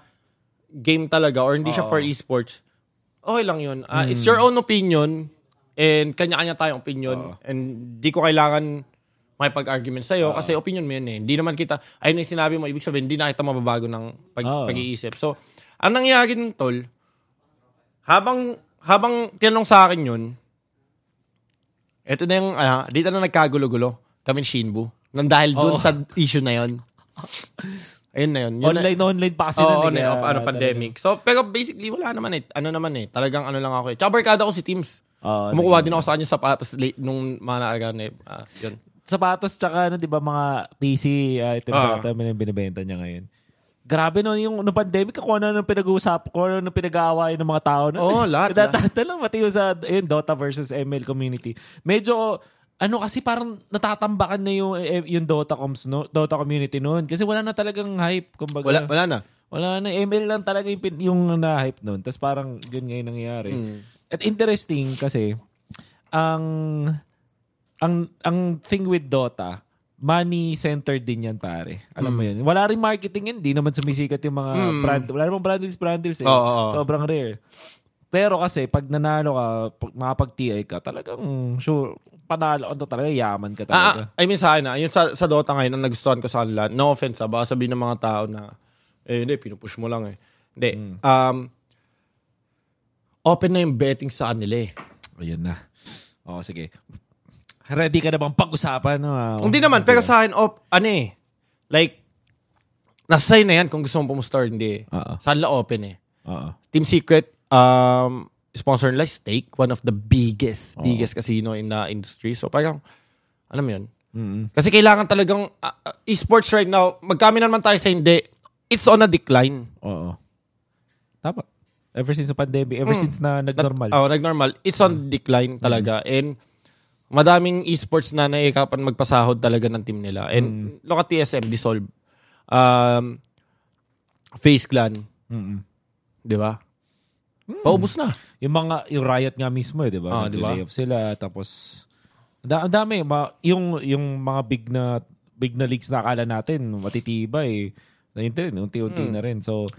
game talaga or hindi siya Oo. for esports, okay lang yun. Ah, It's your own opinion and kanya-kanya tayong opinion Oo. and di ko kailangan makipag-argument sa'yo kasi opinion mo yun eh. Hindi naman kita, ayun yung sinabi mo, ibig sabihin, hindi na kita mababago ng pag, Oo. pag-iisip. So, ang nangyari nun, tol, habang, habang tinanong sa akin yun, ito na yung, ah, dito na nagkagulo-gulo. Kami ni Shinbu. Nang dahil dun Oo. sa issue na yun. Ayun na yun. yun na- online, online pa kasi Oo, nun, eh, ano, kaya ano, pandemic. So, pero basically, wala naman eh. Ano naman eh. Talagang ano lang ako eh. Tsaka barkada ko si Teams. Oo, Kumukuha naging- din ako sa kanya sapatos late nung mga naagaw na eh. Ah, yun. sapatos tsaka ano, 'di ba mga PC items Ah. sa atin yung binibenta niya ngayon. Grabe no, yung no pandemic, kung ano nang pinag-uusap, kung ano nang pinag-aawayan ng mga tao. Oo, lahat, Natatata lang, pati yung sa yun, Dota versus ML community. Medyo, ano kasi parang natatambakan na yung, eh, yung Dota coms, no? Dota community noon. Kasi wala na talagang hype. Kumbaga, Wala, wala na. wala na. ML lang talaga yung, yung na-hype noon. Tapos parang yun ngayon nangyayari. Mm. At interesting kasi, ang ang ang thing with Dota, money centered din yan pare. Alam mo Mm. yun. Wala rin marketing yan. Di naman sumisikat yung mga brand. Wala namang brand deals, brand deals eh. Oo, oo. Sobrang rare. Pero kasi pag nanalo ka, pag makapag-TI ka, talagang sure, panalo ka to talaga, yaman ka talaga. Ah, I mean sa akin, ah, yung sa, sa Dota ngayon, ang nagustuhan ko sa kanila, no offense ah, baka sabihin ng mga tao na, eh hindi, pinupush mo lang eh. Hindi. Um, open na yung betting sa kanila eh. Ayun na. O, sige. Ready ka na bang pag-usapan? No? Ah, Hindi naman, pero sa akin, op, ano eh, like, nasa sa'yo na yan kung gusto mong pumustar, hindi eh. Oo. Sa kanila open eh. Oo. Team Secret, um, sponsor nila Stake, one of the biggest, biggest casino in the industry. So parang, alam mo yun? Mm-mm. Kasi kailangan talagang, uh, uh, esports right now, magkami naman tayo sa hindi, it's on a decline. Oo. Tama. Ever since the pandemic, ever since na nag-normal. Oh, nag-normal. It's on decline talaga. And madaming esports na naikapan magpasahod talaga ng team nila. And look at TSM, dissolve. Um, Face Clan, Mm-mm. di ba? Paubos na. Yung mga, yung riot nga mismo eh, di ba? Ah, di ba? Sila, tapos, da- ang dami, ma- yung, yung mga big na, big na leagues na akala natin, matitibay, na yun din, unti-unti Hmm. na rin. So,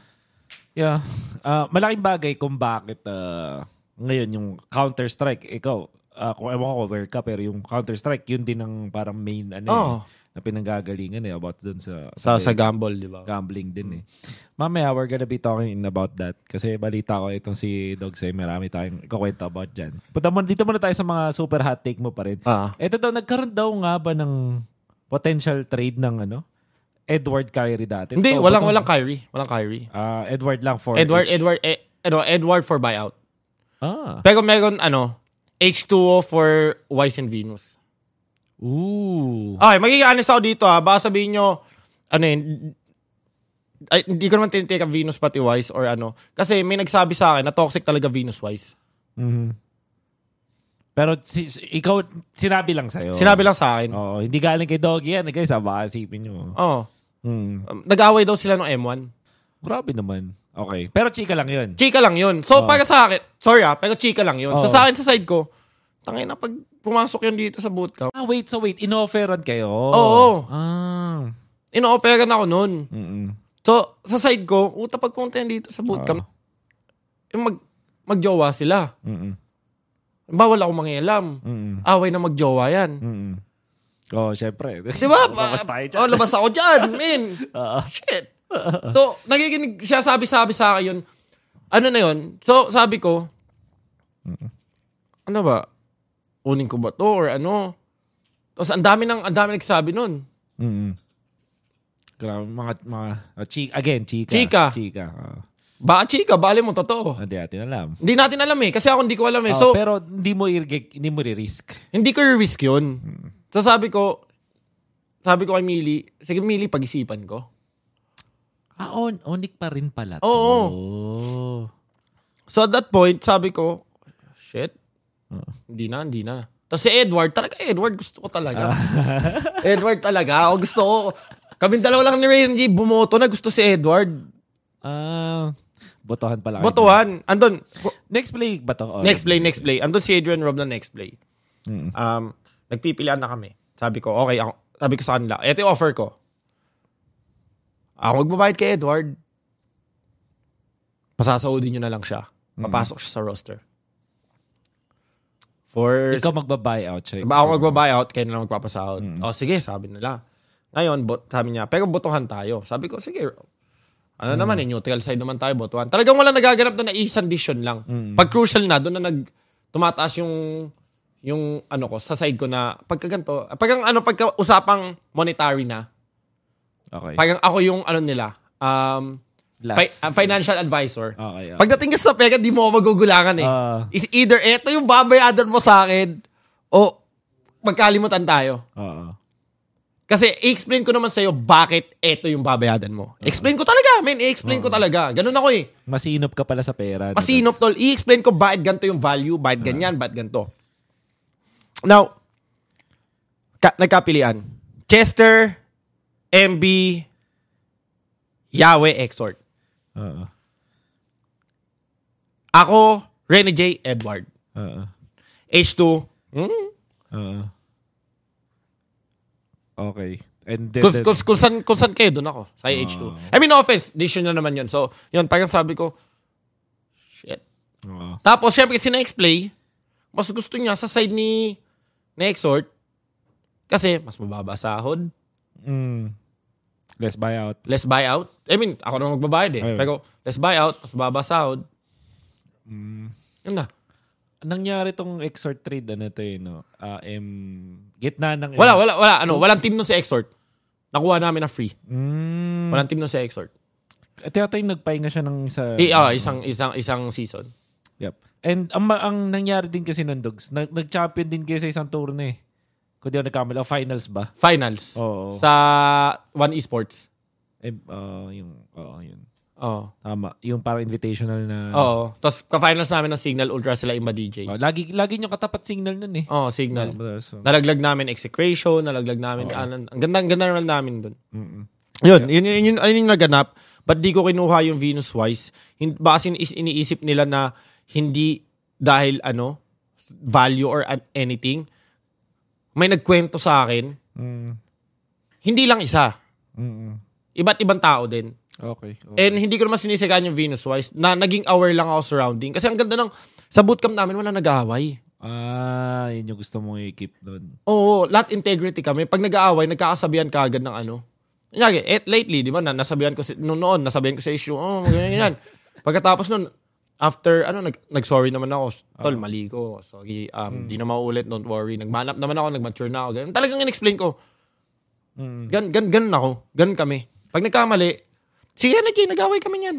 yeah, Ah, malaking bagay kung bakit, ah, Ngayon, yung Counter-Strike, ikaw, uh, kung ewan ko aware ka, pero yung Counter-Strike, yun din ang parang main, ano Oo. eh, na pinanggagalingan eh, about dun sa, Sa, sa gamble, di ba? gambling din eh. Mamaya, we're gonna be talking about that. Kasi balita ko itong si Dog Say, marami tayong ikukwento about dyan. Punta mo, dito muna tayo sa mga super hot take mo pa rin. Ah. Ito daw, nagkaroon daw nga ba ng potential trade ng ano? Edward Kyrie dati. Hindi, ba walang walang Kyrie. Walang Kyrie. Ah, Edward lang for Edward. Edward, eh, ano, Edward for buyout. Ah. Pero meron, ano, H2O for Wise and Venus. Ooh. Okay, magiging honest ako dito ha. Baka sabihin nyo, ano yun, ay, hindi ko naman tinitake ang Venus pati Wise or ano. Kasi may nagsabi sa akin na toxic talaga Venus Wise. Mhm. Pero si, si- ikaw, sinabi lang sa'yo. Sinabi lang sa akin. Oo, hindi galing kay Doggy yan. Guys, ah, baka isipin nyo. Oo. Hmm. Um, nag-away daw sila ng M1. Grabe naman. Okay. Pero chika lang yun. Chika lang yun. So, Oo. para sa akin, sorry ah, pero chika lang yun. So, Oo. sa akin, sa side ko, tangin na pag pumasok yun dito sa bootcamp, Ah, wait. So wait. Inofferan kayo. Oo. Ah. ino-operan ako nun. Mm-mm. So, sa side ko, uta pag pumunta yan dito sa bootcamp, yung mag, magjowa sila. Mm-mm. Bawal ako mangialam. Mm-mm. Away na magjowa yan. Mm-mm. Oh, syempre. Di ba? Labas tayo dyan. Oh, labas ako dyan, men. Oo. Shit. So, nagiginig siya sabi-sabi sa akin yun. Ano na yun? So, sabi ko, ano ba? Unin ko ba to or ano? Tapos ang dami ng ang dami nagsabi nun. Mm-mm. Grabe, mga, mga, uh, chi- again, chika. Chika. Chika. Uh, Baka chika, bali mo totoo. hindi natin alam. Hindi natin alam eh. Kasi ako hindi ko alam eh. Oh, So, pero hindi mo i- hindi mo i-risk. hindi ko i-risk yun. So, sabi ko, sabi ko kay Mili, sige Mili, pag-isipan ko. Ah, on, onik pa rin pala. to. Oo. Oh. So, at that point, sabi ko, shit, Oo. hindi na, hindi na. Tapos si Edward, talaga Edward, gusto ko talaga. Edward talaga, ako gusto ko. Kami dalawa lang ni Renji, bumoto na gusto si Edward. Ah, botohan pala. kayo. Botohan. Andun, Next play ba to? Oh, next play, next play. Andun si Adrian Rob na next play. Mm. Um, nagpipilian na kami. Sabi ko, okay, ako, sabi ko sa kanila, ito yung offer ko. Ako magbabayad kay Edward. Pasasaudin nyo na lang siya. Papasok siya sa roster. For Ikaw magbabuy out siya. Diba ako magbabuyout, kayo na lang magpapasahod. O sige, sabi nila. Ngayon, bot, sabi niya, pero botohan tayo. Sabi ko, sige. Ano naman eh, neutral side naman tayo, botohan. Talagang wala nagaganap doon na isang decision lang. Pag crucial na, doon na nag, tumataas yung, yung ano ko, sa side ko na, pagka ganito, pag ang ano, pagka usapang monetary na, Okay. parang ako yung ano nila, um, Last. fi- uh, financial advisor. Okay. okay. Pagdating ka sa pera, di mo ako magugulangan eh. Ah. Is either eto yung babayadan mo sa akin o magkalimutan tayo. Oo. Kasi i-explain ko naman sa'yo bakit eto yung babayadan mo. Explain ko talaga, men. I-explain ko talaga. Ganun ako eh. Masinop ka pala sa pera. no? Masinop, tol. I-explain ko bakit ganito yung value, bakit ganyan, bakit ganito. Now, ka- nagkapilian. Chester, MB, Yahweh, Exhort. Oo. Ako, Rene J. Edward. Oo. H2, hmm? Oo. Okay. And then, Kung, kung, kung, saan, kung saan kayo, doon ako. Sa H2. I mean, no offense. Decision na naman yun. So, yun, parang sabi ko, shit. Oo. Tapos, syempre, si Next Play, mas gusto niya sa side ni Nexort kasi mas mababa sahod, Mm. Let's buy out. less buyout. I mean, ako na magbabayad eh. Ayun. Pero less buyout, mas mababa sahod. Yun na. Nangyari tong exort trade, ano to eh, no? Ah, M... Gitna ng... Wala, wala, wala. Ano, walang team nun si Exort. Nakuha namin na free. Mm. Walang team nun si Exort. At yata yung nagpahinga siya ng isa... Eh, ah, isang, isang, isang season. Yep. And ang, ang nangyari din kasi ng Dogs, nag- nag-champion din kayo sa isang tourney. Kung di ako nagkamali, o finals ba? Finals. Oo. Sa One Esports. Eh, ah, yung, oo, yun. Oo. Tama. Yung parang invitational na... Oo. Tapos, ka-finals namin ng Signal Ultra sila Imba DJ. Oh, lagi, lagi yung katapat signal nun eh. Oo, Signal. So, Nalaglag namin execration, nalaglag namin, ano, ang ganda, ang ganda naman namin doon. mm-mm. Yun, yun, yun, yun, yun yung naganap. Ba't di ko kinuha yung Venus Wise? Hin- Baka sin- is- iniisip nila na hindi dahil ano, value or an- anything. May nagkwento sa akin, Mm. hindi lang isa. Mm-mm. Iba't ibang tao din. Okay. okay. And hindi ko naman sinisigaan yung Venus Wise na naging aware lang ako surrounding. Kasi ang ganda ng Sa bootcamp namin, wala nag-aaway. Ah, yun yung gusto mong i-keep doon. Oo, lahat integrity kami. Pag nag-aaway, nagkakasabihan ka agad ng ano. Kanyari, eh, lately, di ba, na, nasabihan ko, si, noon, noon, nasabihan ko sa issue, oh, ganyan, ganyan. Pagkatapos nun, after, ano, nag, nag-sorry naman ako. Tol, mali ko. Sorry, um, di na maulit, don't worry. Nagmanap naman ako, nag-mature na ako. Ganun. Talagang in-explain ko. Mm. Gan, gan, ganun ako. Ganun kami. Pag nagkamali, sige, nag nag-away kami niyan.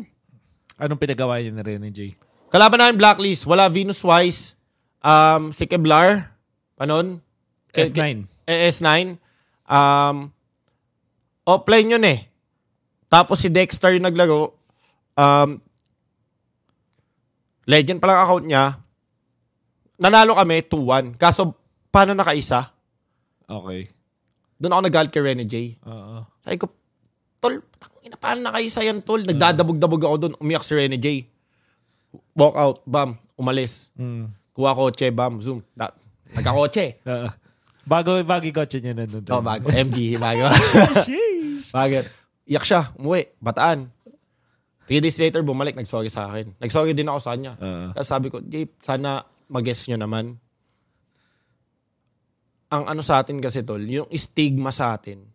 Anong pinagawa niyo na rin ni Jay? Kalaban namin blacklist, wala Venus Wise, um, si Kevlar, panon? Ke- S9. eh, S9. Um, offline yun eh. Tapos si Dexter yung naglaro. Um, legend pa lang account niya. Nanalo kami 2-1. Kaso, paano nakaisa? Okay. Doon ako nagalit kay Rene J. Oo. Sabi ko, tol, ina, paano nakaisa yan, tol? Nagdadabog-dabog ako doon. Umiyak si Rene J. Walk out, bam, umalis. Mm. Kuha kotse, bam, zoom. Da- Nagkakotse. Oo. bago, bago yung kotse niya nandun. Oh, bago. MG, bago. Sheesh. bago. Iyak siya, umuwi, bataan. Three days later, bumalik, nagsorry sa akin. Nagsorry din ako sa kanya. Oo. Tapos sabi ko, Gabe, sana mag-guess nyo naman. Ang ano sa atin kasi, tol, yung stigma sa atin.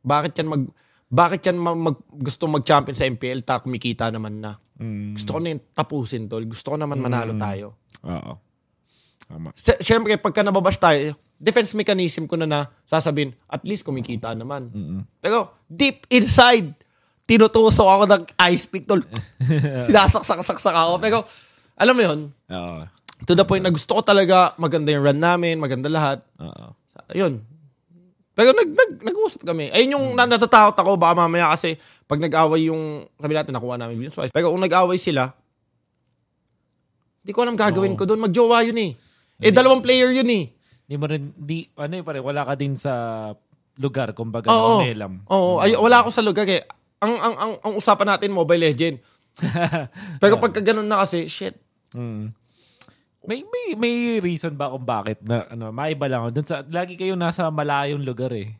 Bakit yan mag... Bakit yan mag, mag- gusto mag-champion sa MPL ta kumikita naman na? Mm. Gusto ko na yung tapusin, tol. Gusto ko naman manalo tayo. Oo. Tama. S- Siyempre, pagka nababash tayo, defense mechanism ko na na sasabihin, at least kumikita naman. Mm-mm. Pero, deep inside, tinutusok ako ng ice pick, tol. Sinasaksak-saksak ako. Pero, alam mo yun, Oo. to the point na gusto ko talaga maganda yung run namin, maganda lahat. Oo. Ayun. Pero nag, nag, nag-uusap kami. Ayun yung mm. natatakot ako, baka mamaya kasi pag nag-away yung, sabi natin, nakuha namin Venus Wise. Pero kung nag-away sila, di ko alam gagawin ko doon. Magjowa yun eh. Eh, dalawang player yun eh. Di mo rin, di, ano yung pare, wala ka din sa lugar, kumbaga, Oo. ng Melam. Oo, ay, wala ako sa lugar eh. Ang, ang, ang, ang usapan natin, Mobile Legend. Pero pagka ganun na kasi, shit. Mm. May, may, may reason ba kung bakit na, ano, maiba lang. Dun sa, lagi kayo nasa malayong lugar eh.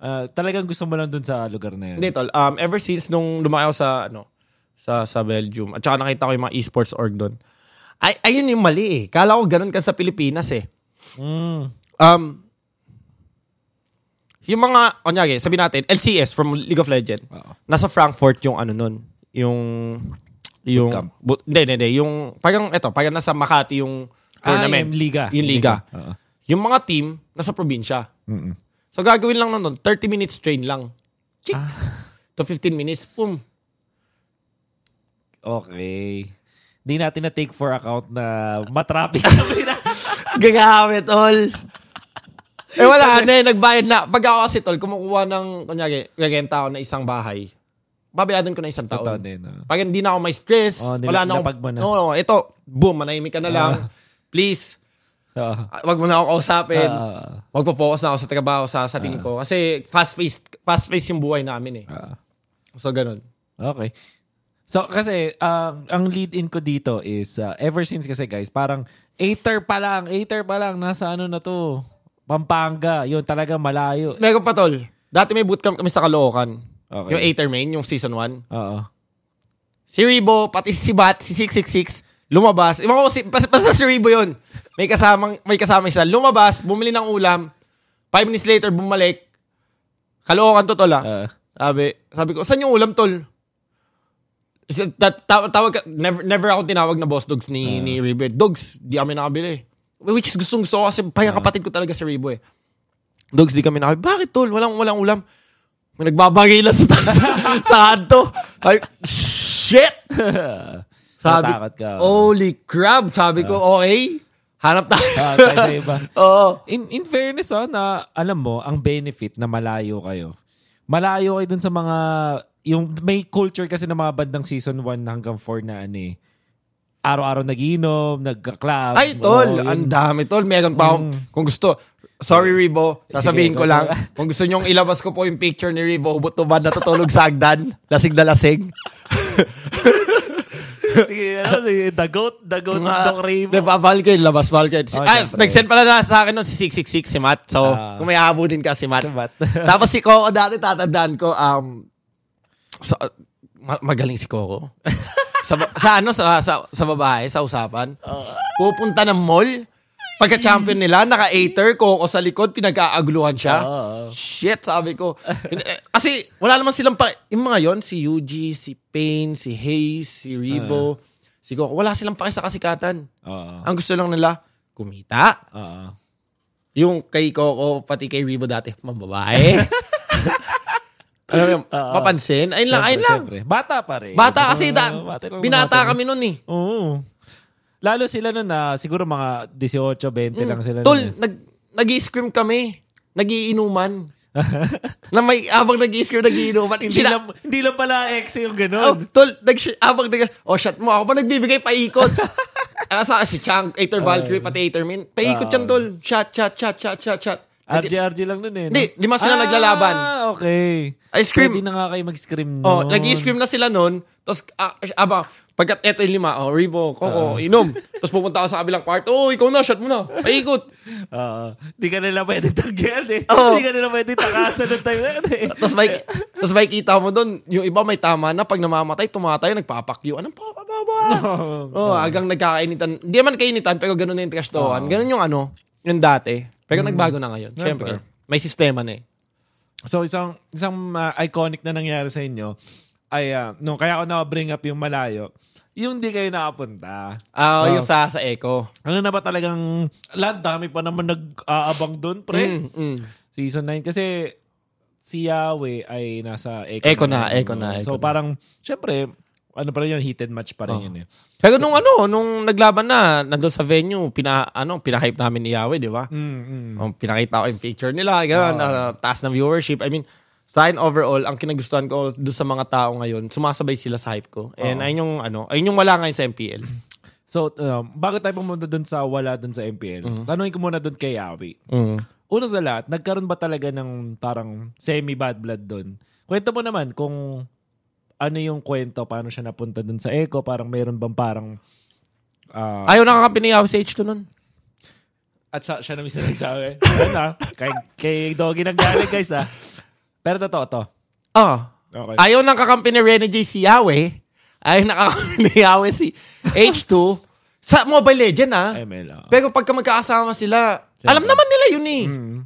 Ah, talagang gusto mo lang dun sa lugar na yan. Hindi, tol. Um, ever since nung lumaki sa, ano, sa, sa Belgium, at saka nakita ko yung mga esports org doon, ay, ayun yung mali eh. Kala ko ganun ka sa Pilipinas eh. Mm. Um, yung mga, kunyari, sabi natin, LCS from League of Legends, Oo. nasa Frankfurt yung ano nun, yung, yung, Bootcamp. bu- hindi, hindi, hindi, yung, parang, eto, parang nasa Makati yung tournament. Ah, yung liga. Yung liga. Oo. Yung mga team, nasa probinsya. Mm-mm. So, gagawin lang nun, 30 minutes train lang. Chik. Ah. To 15 minutes, boom. Okay. Di natin na take for account na matraffic kami na. Gagamit, tol. Eh wala, na eh, nagbayad na. Pag ako kasi, tol, kumukuha ng, kunyari, gagenta ako na isang bahay. Babayadan ko na isang Taon taon. din. ah. Pag hindi na ako may stress, Oh, wala na mo na. Oo, ito, boom, manahimik ka na lang. Please, Oo. ah, wag mo na ako kausapin. Ah, Magpo-focus na ako sa trabaho, sa, sa team ko. Kasi fast-paced, fast-paced yung buhay namin eh. ah. So, ganun. Okay. So, kasi, ang ang lead-in ko dito is, uh, ever since kasi guys, parang, Aether pa lang, Aether pa lang, nasa ano na to, Pampanga, yun talaga malayo. Meron pa, tol. Dati may bootcamp kami sa Caloocan. Okay. Yung Aether main, yung season 1. Oo. Si Rebo, pati si Bat, si 666, lumabas. Iwan ko, si, basta, basta si Rebo yun. May kasamang, may kasama siya. Lumabas, bumili ng ulam. Five minutes later, bumalik. Kalookan to, tol, ah. Ah. Sabi, sabi ko, saan yung ulam, tol? Ta- tawag never, never ako tinawag na boss dogs ni, ni Rebo. Dogs, di kami nakabili. Which is gustong gusto ko kasi payang kapatid ko talaga si Rebo eh. Dogs, di kami nakabili. Bakit, tol? Walang, walang ulam. May nagbabagilan sa, sa, sa hanto. Ay, shit! Sabi, Natakot ka. holy crap! Sabi ko, okay. Hanap tayo. Ah, tayo sa iba. Oo. In, in fairness, oh, na alam mo, ang benefit na malayo kayo. Malayo kayo dun sa mga, yung may culture kasi ng mga bandang season 1 hanggang 4 na ano eh. Araw-araw nagiinom, nagka-club. Ay, tol. Yun. ang dami, tol. Meron pa akong, kung gusto, sorry, Rebo. Sasabihin Sige, ko lang. kung gusto nyong ilabas ko po yung picture ni Rebo, ubot-ubad natutulog sa agdan. Lasig na lasig. Sige, ano, sige, the goat, the goat, Doc Ramo. Napapahal ko yung labas. Mahal ko yun. Oh, ah, nag-send pala na sa akin nun si 666 si Matt. So, Ah. kung may habo din ka si Matt. Si Matt. Tapos si Coco dati tatandaan ko, um, so, ma- magaling si Coco. sa, sa ano, sa, sa, sa babae, sa usapan. Pupunta ng mall. Pagka-champion nila, naka-ater, koko sa likod, pinag-aaguluhan siya. Oo. Shit, sabi ko. Kasi wala naman silang pa... Yung mga yon si Yuji, si Payne, si Hayes, si Rebo, si Coco, wala silang paki sa kasikatan. Oo. Ang gusto lang nila, kumita. Oo. Yung kay Coco, pati kay Rebo dati, mambabae. Alam mo, Oo. mapansin. Ayun lang, ayun lang. siyempre. Bata pa rin. Bata kasi, da, bata lang binata kami nun eh. Oo. Lalo sila nun na siguro mga 18, 20 lang sila. Mm. Tol, nun eh. nag, nag-i-scream kami. Nagiinuman. na may, abang nag-i-scream, nagiinuman. Hindi lang, hindi lang pala ex yung Oh, ganun. tol, nag abang nag oh shot mo ako pa nagbibigay paikot. Ah, sa si Chang, Aether Valkyrie, pati Aether Min. Paikot yan, tol. Shot, shot, shot, shot, shot, shot. RJ-RJ lang nun eh. no? Hindi, lima sila Ah, naglalaban. okay. Ay, scream. Pwede na nga kayo mag-scream nun. Oh, nag-i-scream na sila nun. Tapos, ah, abang, pagkat eto yung lima, oh, Rebo, Coco, inom. Tapos pupunta ako sa kabilang kwarto, oh, ikaw na, shot mo na. Paikot. Oo. Di ka nila pwede tagyan eh. Oo. Di ka nila pwede takasan ng time na eh. Tapos may, tapos may kita mo doon, yung iba may tama na, pag namamatay, tumatay, nagpapakyo. Anong papababa? oh, agang nagkakainitan. Hindi naman kainitan, pero ganun na yung trash talkan. Ganun yung ano, yung dati. Pero nagbago na ngayon. Siyempre. May sistema na eh. So isang isang uh, iconic na nangyari sa inyo ay uh, nung kaya ako na-bring up yung malayo, yung di kayo nakapunta. Ah, Oh. yung sa sa Echo. Ano na ba talagang lahat dami pa naman nag-aabang doon, pre? Mm, mm. Season 9 kasi si Yahweh ay nasa Echo, Echo na, Echo na, So Echo na. parang syempre ano pa rin yun, heated match pa rin Oh. yun eh. Pero nung ano, nung naglaban na, nandun sa venue, pina, ano, pinahype namin ni Yahweh, di ba? Mm, mm. Um, pinakita ko yung picture nila, gano'n, uh, taas ng viewership. I mean, sa akin overall, ang kinagustuhan ko doon sa mga tao ngayon, sumasabay sila sa hype ko. And ayun yung, ano, ayun yung wala ngayon sa MPL. So, um, bago tayo pumunta dun sa wala dun sa MPL, Mm-hmm. tanungin ko muna dun kay Yahweh. Mm. Una sa lahat, nagkaroon ba talaga ng parang semi-bad blood doon? Kwento mo naman kung ano yung kwento, paano siya napunta doon sa Echo, parang meron bang parang... ah, Ayaw nakakampi ni Yahweh sa H2 nun. at sa, siya na mismo nagsabi. Ayun ah, kay, kay Doggy naggaling guys ah. Pero totoo to. Ah. Okay. Ayaw nang kakampi ni Rene J si Yahweh. Ayaw nakakampi ni Yahweh si H2. Sa Mobile Legend, ah. ML ah. Pero pagka magkakasama sila, alam naman nila yun eh. Mm.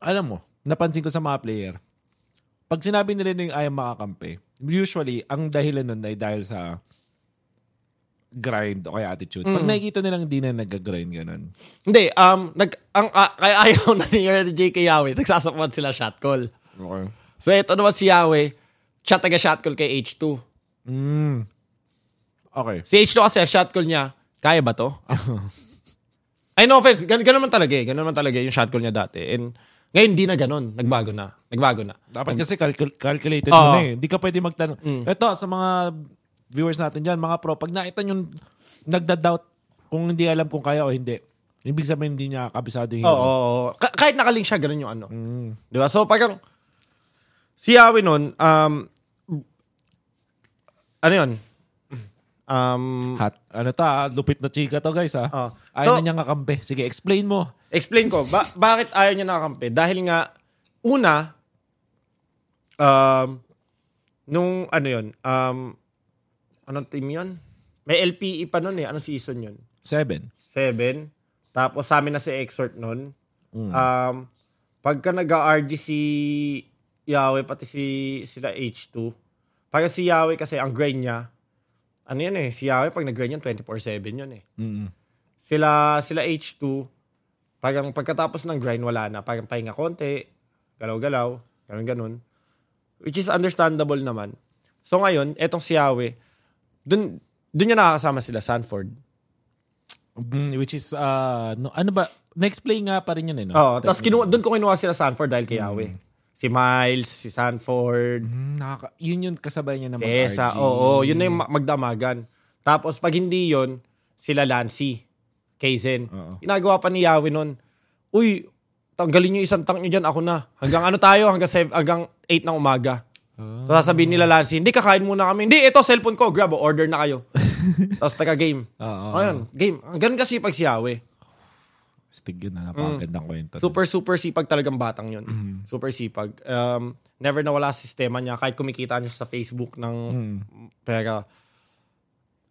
Alam mo, napansin ko sa mga player, pag sinabi nila na yung ayaw makakampi, usually, ang dahilan nun ay dahil sa grind o kaya attitude. Pag nakikita nilang hindi na nag-grind, ganun. Hindi, um, nag, ang, ah, kaya ayaw na ni Rene J kay Yahweh, nagsasapot sila shot call. Okay. So, ito naman si Yahweh, siya taga-shot call kay H2. Mm. Okay. Si H2 kasi, shot call niya, kaya ba to? Ay, no offense, gan ganun man talaga eh. Ganun man talaga yung shot call niya dati. And ngayon, di na ganun. Nagbago na. Nagbago na. Dapat kasi calcul- calculated Oo. mo na eh. Hindi ka pwede magtanong. Ito, sa mga viewers natin dyan, mga pro, pag nakita nyo nagda-doubt kung hindi alam kung kaya o hindi, ibig sabihin hindi niya kabisado yung Oo. hero. oo, oo. Ka- kahit nakaling siya, ganun yung ano. Mm. Di ba? So, parang, si Yahweh nun, um, ano yun? Um, Hot. Ano ta, lupit na chika to guys ha. Oh. Ayaw So- na niya kakampi. Sige, explain mo. explain ko, ba- bakit ayaw niya nakakampi? Dahil nga, una, um, nung ano yun, um, anong team yun? May LPE pa nun eh. Anong season yun? Seven. Seven. Tapos sa amin na si Exort nun. Mm. Um, pagka nag-RG si Yahweh, pati si sila H2, pagka si Yahweh kasi ang grind niya, ano yan eh, si Yahweh pag nag-grind yan, 24-7 yun eh. Mm. Sila, sila H2, parang pagkatapos ng grind, wala na. Parang pahinga konti, galaw-galaw, ganun-ganun. Which is understandable naman. So ngayon, etong si Yahweh, dun, dun niya nakakasama sila, Sanford. Mm, which is, uh, no, ano ba, na-explain nga pa rin yun eh, no? Oo, tapos kinuha, dun ko kinuha sila Sanford dahil kay Yahweh. Si Miles, si Sanford, Mm, nakaka- yun yung kasabay niya na si. Esa, oo, yun na yung ma- magdamagan. Tapos pag hindi yun, sila Lancy, Kaizen. Oo. Ginagawa pa ni Yahweh nun, uy, tanggalin nyo isang tank nyo dyan, ako na. Hanggang ano tayo, hanggang, sev- hanggang 8 ng umaga. Ah. Tapos sasabihin nila Lancy, hindi, kakain muna kami. Hindi, ito, cellphone ko, grab, order na kayo. Tapos taga game. Oo. Ayun, game. Ganun kasi pag si Yahweh. Stig yun na. Napakagandang kwento. Super, super sipag talagang batang yun. Mm-hmm. Super sipag. Um, never nawala sa sistema niya. Kahit kumikita niya sa Facebook ng Mm. pera,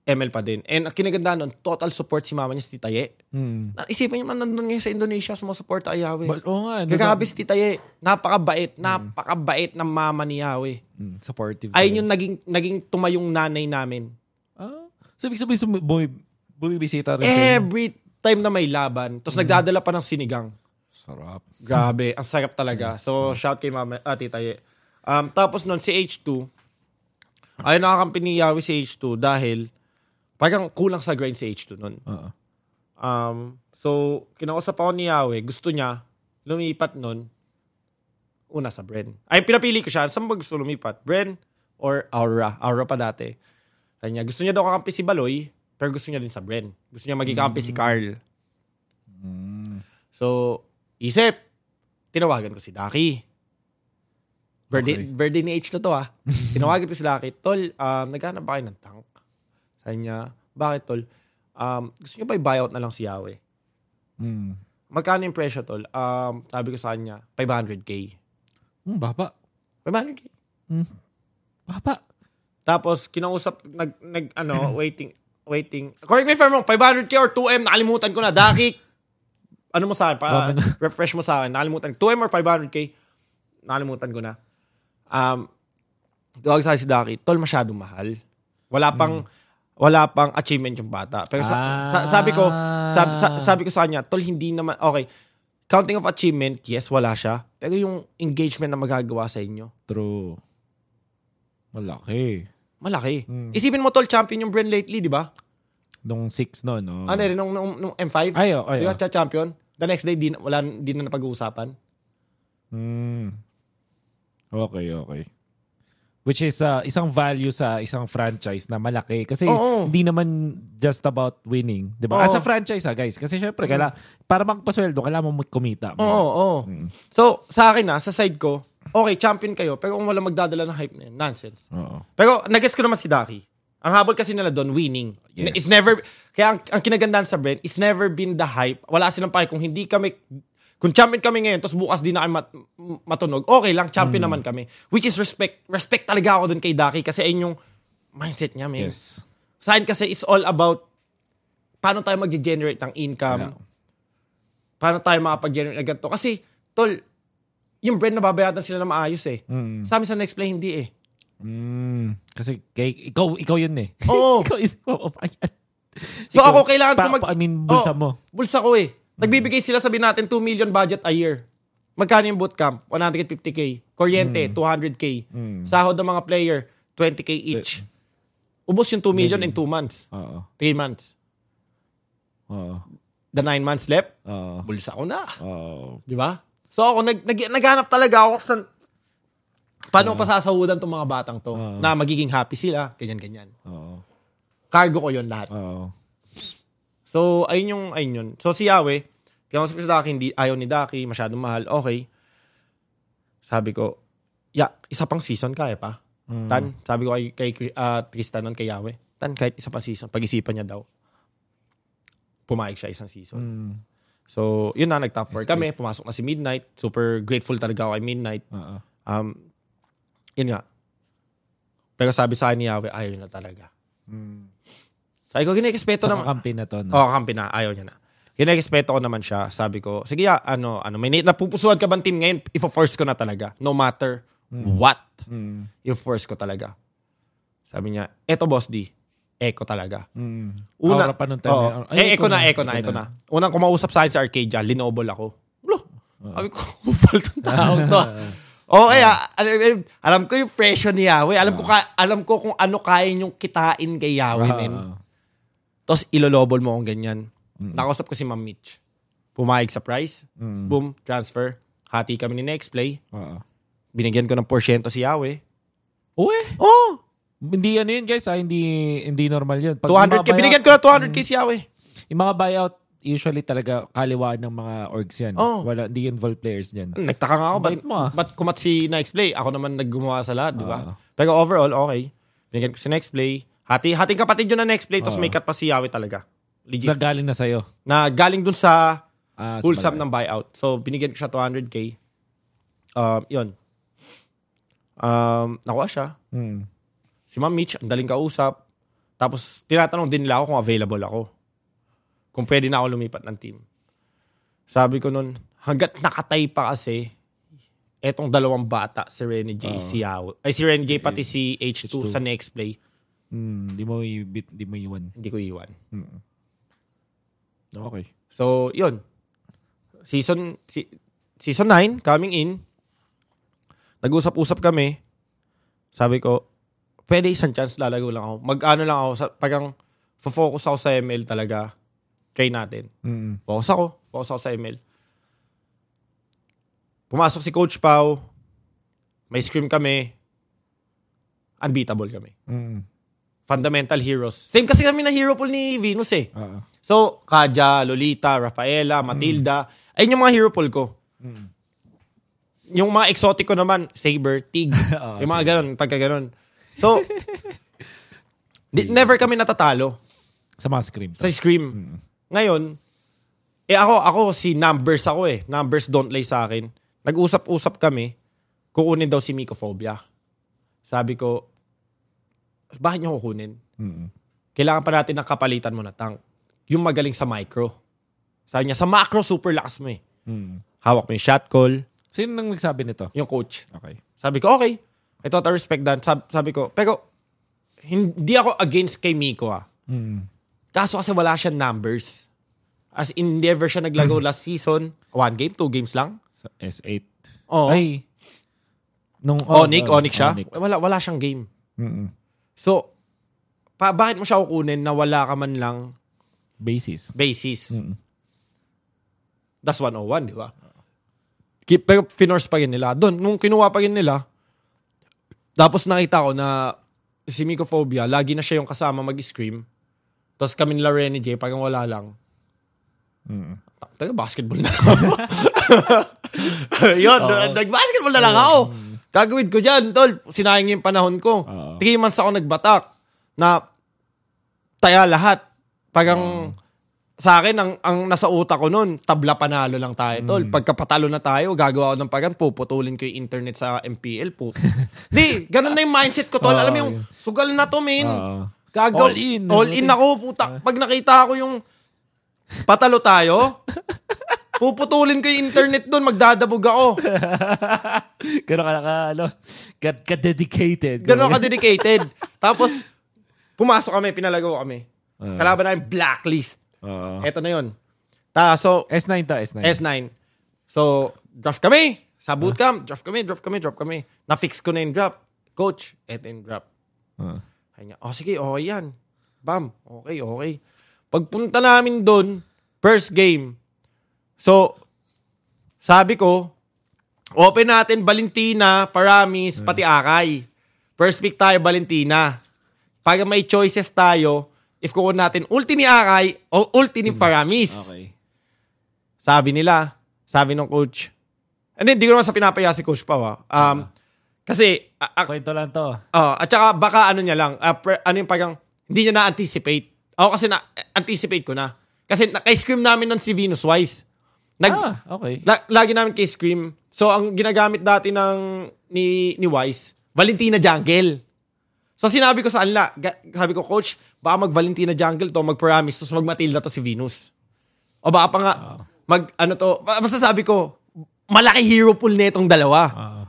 ML pa din. And kinaganda nun, total support si mama niya si Tita Ye. Hmm. Na- Isipin niyo man nandun ngayon sa Indonesia, sumusupport ay Yahweh. But, oo nga. Gagabi si Tita Ye. Napakabait. Napakabait ng mama ni Yahweh. Mm, supportive. Ayun yung naging, naging tumayong nanay namin. Ah, so, ibig sabihin, bumi, bumibisita rin? Every time na may laban. Tapos nagdadala pa ng sinigang. Sarap. Grabe, ang sarap talaga. So, shout kay mama, ah, tita Ye. Um, tapos nun, si H2, ay nakakampi ni Yawi si H2 dahil parang kulang sa grind si H2 nun. Oo. Um, so, kinausap ako ni Yawi, gusto niya, lumipat nun, una sa Bren. Ay, pinapili ko siya, saan ba gusto lumipat? Bren or Aura? Aura pa dati. Kanya, gusto niya daw kakampi si Baloy, pero gusto niya din sa Bren. Gusto niya maging kampi si Carl. Mm. So, isip, tinawagan ko si Daki. Birthday, Okay. birthday ni H na to ah. tinawagan ko si Daki, Tol, um, naghanap ba kayo ng tank? Sabi niya, bakit Tol? Um, gusto niyo ba i-buyout na lang si Yahweh? Mm. Magkano yung presyo, Tol? Um, sabi ko sa kanya, 500k. Mm, baba. 500k. Baba. Tapos, kinausap, nag, nag ano, waiting, waiting. Correct me if I'm wrong, 500k or 2M, nakalimutan ko na. Daki, ano mo sa akin, pa, Comment. refresh mo sa akin, nakalimutan. 2M or 500k, nakalimutan ko na. Um, tawag sa si Daki, tol, masyadong mahal. Wala pang, wala pang achievement yung bata. Pero sa, Ah. sa- sabi ko, sabi, sa- sabi ko sa kanya, tol, hindi naman, okay, counting of achievement, yes, wala siya. Pero yung engagement na magagawa sa inyo, True. Malaki. Malaki. Hmm. Isipin mo, tol, champion yung Bren lately, di ba? Nung 6 no, no. Ano rin, nung, nung, nung M5? Ay, oh, ay, Di ba, oh. cha- champion? The next day, di, wala, di na napag-uusapan. Mm. Okay, okay. Which is uh, isang value sa isang franchise na malaki. Kasi Oo. hindi naman just about winning. Di ba? As a franchise, ha, guys. Kasi syempre, kaila, para magpasweldo, kailangan mo kumita. Oo, oo. So, sa akin na, sa side ko, okay, champion kayo, pero kung wala magdadala ng hype na yun, nonsense. Oo. Pero, nagets ko naman si Daki. Ang habol kasi nila doon, winning. Yes. It's never, kaya ang, ang kinagandaan sa brand, it's never been the hype. Wala silang pake. Kung hindi kami, kung champion kami ngayon, tapos bukas di na kami mat- matunog, okay lang, champion naman kami. Which is respect. Respect talaga ako doon kay Daki kasi ayun yung mindset niya, man. Yes. Sa akin kasi is all about paano tayo mag-generate ng income. Yeah. Paano tayo makapag-generate ng ganito. Kasi, tol, yung brand na babayatan sila na maayos eh. Mm. Sa amin sa next play, hindi eh. Mm. Kasi kay, ikaw, ikaw yun eh. Oo. ikaw yun. Oh. So Ikaw, ako, kailangan ko pa- mag... pa- I mean, bulsa Oh, mo. Bulsa ko eh. Nagbibigay sila, sabihin natin, 2 million budget a year. Magkano yung bootcamp? 150k. Kuryente, 200k. Mm. Sahod ng mga player, 20k each. Ubos yung 2 million in 2 months. Oo. 3 months. Oo. The 9 months left, Oo. bulsa ko na. Oo. Di ba? So ako, nag, nag, naghanap talaga ako sa... Paano ko pasasahudan tong mga batang to? Oo. Na magiging happy sila, ganyan-ganyan. Oo. Cargo ko yon lahat. Oo. So, ayun yung, ayun yun. So, si Yahweh, kaya si Daki, hindi, ayaw ni Daki, masyadong mahal, okay. Sabi ko, ya, isa pang season kaya pa. Mm. Tan, sabi ko kay, kay ah, Tristan nun, kay Yahweh, Tan, kahit isa pa season, pag-isipan niya daw. Pumayag siya isang season. Mm. So, yun na, nag-top 4 kami, pumasok na si Midnight. Super grateful talaga ako kay Midnight. Oo. Um, yun nga. Pero sabi sa akin ni Yahweh, ayaw na talaga. Mm. Sabi ko, ginikispeto Sa naman. kakampi na to. No? Oo, kampi na. Ayaw niya na. Kinarespeto ko naman siya. Sabi ko, sige ya, ano, ano, may na- napupusuan ka bang team ngayon? Ifo-force ko na talaga. No matter what. Mm. I-force ko talaga. Sabi niya, eto boss D, eco talaga. Mm. Una, Aura pa nung time. Na- eh, eco na, eco na, eco na. Unang kumausap sa akin sa Arcadia, linobol ako. Bro, sabi ko, upal tong tao to. Oo, kaya, alam, alam ko yung presyo ni Yahweh. Alam ko, ka, alam ko kung ano kaya yung kitain kay Yahweh, men. Oo. Tapos ilolobol mo akong ganyan. Nakausap ko si Ma'am Mitch. Pumayag sa price. Mm. Boom, transfer. Hati kami ni Next Play. Oo. Binigyan ko ng porsyento si Yahweh. Uwe. Oh! Hindi ano yun guys ha, hindi hindi normal yun. Pag 200k. yung mga Binigyan buyout- ko na 200k si Yahweh. Yung mga buyout, usually talaga kaliwaan ng mga orgs yan. Oo. Wala, hindi involved players dyan. Nagtaka nga ako. Ba't, Bait mo, ah. ba't kumat si Next Play? Ako naman naggumawa sa lahat, di ba? Oo. Pero overall, okay. Binigyan ko si Next Play. Hati, hating kapatid yun na Next Play. Tapos Oo. may cut pa si Yahweh talaga. Legit. Nagaling na sa'yo. na galing dun sa Ah, full sum ng buyout. So, binigyan ko siya 200k. Um, yun. Um, nakuha siya. Mm. Si Ma'am Mitch, ang daling kausap. Tapos, tinatanong din nila ako kung available ako. Kung pwede na ako lumipat ng team. Sabi ko nun, hanggat nakatay pa kasi, etong dalawang bata, si Renny J, Oo. si Yao. Ay, si Renny J, pati si H2, H2. sa next play, Mm, di mo ibit, di mo iwan. hindi ko iwan. Mm. Okay. So, yun. Season si, season 9, coming in. Nag-usap-usap kami. Sabi ko, pwede isang chance lalago lang ako. Mag-ano lang ako, sa, pagang focus ako sa ML talaga. Try natin. Mm. Focus ako. Focus ako sa ML. Pumasok si Coach Pau. May scrim kami. Unbeatable kami. Mm. Fundamental heroes. Same kasi kami na hero pool ni Venus eh. Oo. So, Kaja, Lolita, Rafaela, Matilda, ayun yung mga hero pool ko. Mm. Yung mga exotic ko naman, Saber, Tig, Oo, yung mga ganun, pagka ganun. So, di, never kami natatalo Sa mga scream. sa Scream. Ngayon, eh ako, ako si numbers ako eh. Numbers don't lay sa akin. Nag-usap-usap kami, kukunin daw si Mycophobia. Sabi ko, bakit niyo kukunin? Mm. kailangan pa natin ng kapalitan mo na tank. Yung magaling sa micro. Sabi niya, sa macro, super lakas mo eh. Mm. Hawak mo yung shot call, Sino nang nagsabi nito? yung coach. Okay. Sabi ko, okay. I totally respect that. Sabi, sabi ko, pero hindi ako against kay Miko ah. Mm. Kaso kasi wala siyang numbers. As in, never siya naglago last season. One game, two games lang. Sa S8. Oo. Ay. Nung, Onic, oh, Onic siya. Onic. Wala, wala siyang game. Mm-mm. So, pa, bakit mo siya kukunin na wala ka man lang Basis. basis? Mm. That's 101, di ba? Pero finors pa rin nila. Doon, nung kinuha pa rin nila, tapos nakita ko na si Mycophobia, lagi na siya yung kasama mag-scream. Tapos kami nila Renny J, parang wala lang. Mm. Taga basketball na ako. Yun, Oo. nag-basketball na lang ako. Gagawin ko dyan, tol. Sinayang yung panahon ko. Oo. Three months ako nagbatak na taya lahat. Parang sa akin, ang, ang nasa utak ko noon, tabla panalo lang tayo, tol. Pagkapatalo na tayo, gagawa ko ng parang puputulin ko yung internet sa MPL po. Di, ganun na yung mindset ko, tol. Oo, Alam mo yung, yun. sugal na to, men. Oo. Gagaw, All in. All in ako, puta. Pag nakita ko yung patalo tayo, puputulin ko yung internet doon, magdadabog ako. Gano'n ka naka, ano, ka, ka-dedicated. Ganon ka dedicated. Tapos, pumasok kami, pinalago kami. Oo. Kalaban namin blacklist. Oo. Eto na yun. Ta, so, S9 to, S9. S9. So, draft kami. Sa bootcamp, draft kami, draft kami, draft kami. Na-fix ko na yung drop. Coach, eto yung drop. Oo. Kanya, oh sige, okay yan. Bam, okay, okay. Pagpunta namin doon, first game. So, sabi ko, open natin Valentina, Paramis, pati Akay. First pick tayo, Valentina. Para may choices tayo, if kukunin natin ulti ni Akay o ulti ni Paramis. Okay. Sabi nila, sabi ng coach. And then, di ko naman sa pinapaya si coach pa, ah. Um, kasi, a- a- Kwento lang to. Oh, at saka baka ano niya lang, ah, pre- ano yung parang, hindi niya na-anticipate. Ako kasi na-anticipate ko na. Kasi na- kay Scream namin nun si Venus Wise. Nag, ah, okay. la- lagi namin kay Scream. So, ang ginagamit dati ng ni, ni Wise, Valentina Jungle. So, sinabi ko sa kanila, ga- sabi ko, Coach, baka mag-Valentina Jungle to, mag-Paramis, tapos mag-Matilda to si Venus. O baka pa nga, Ah. mag, ano to, ba- basta sabi ko, malaki hero pool netong dalawa. Ah.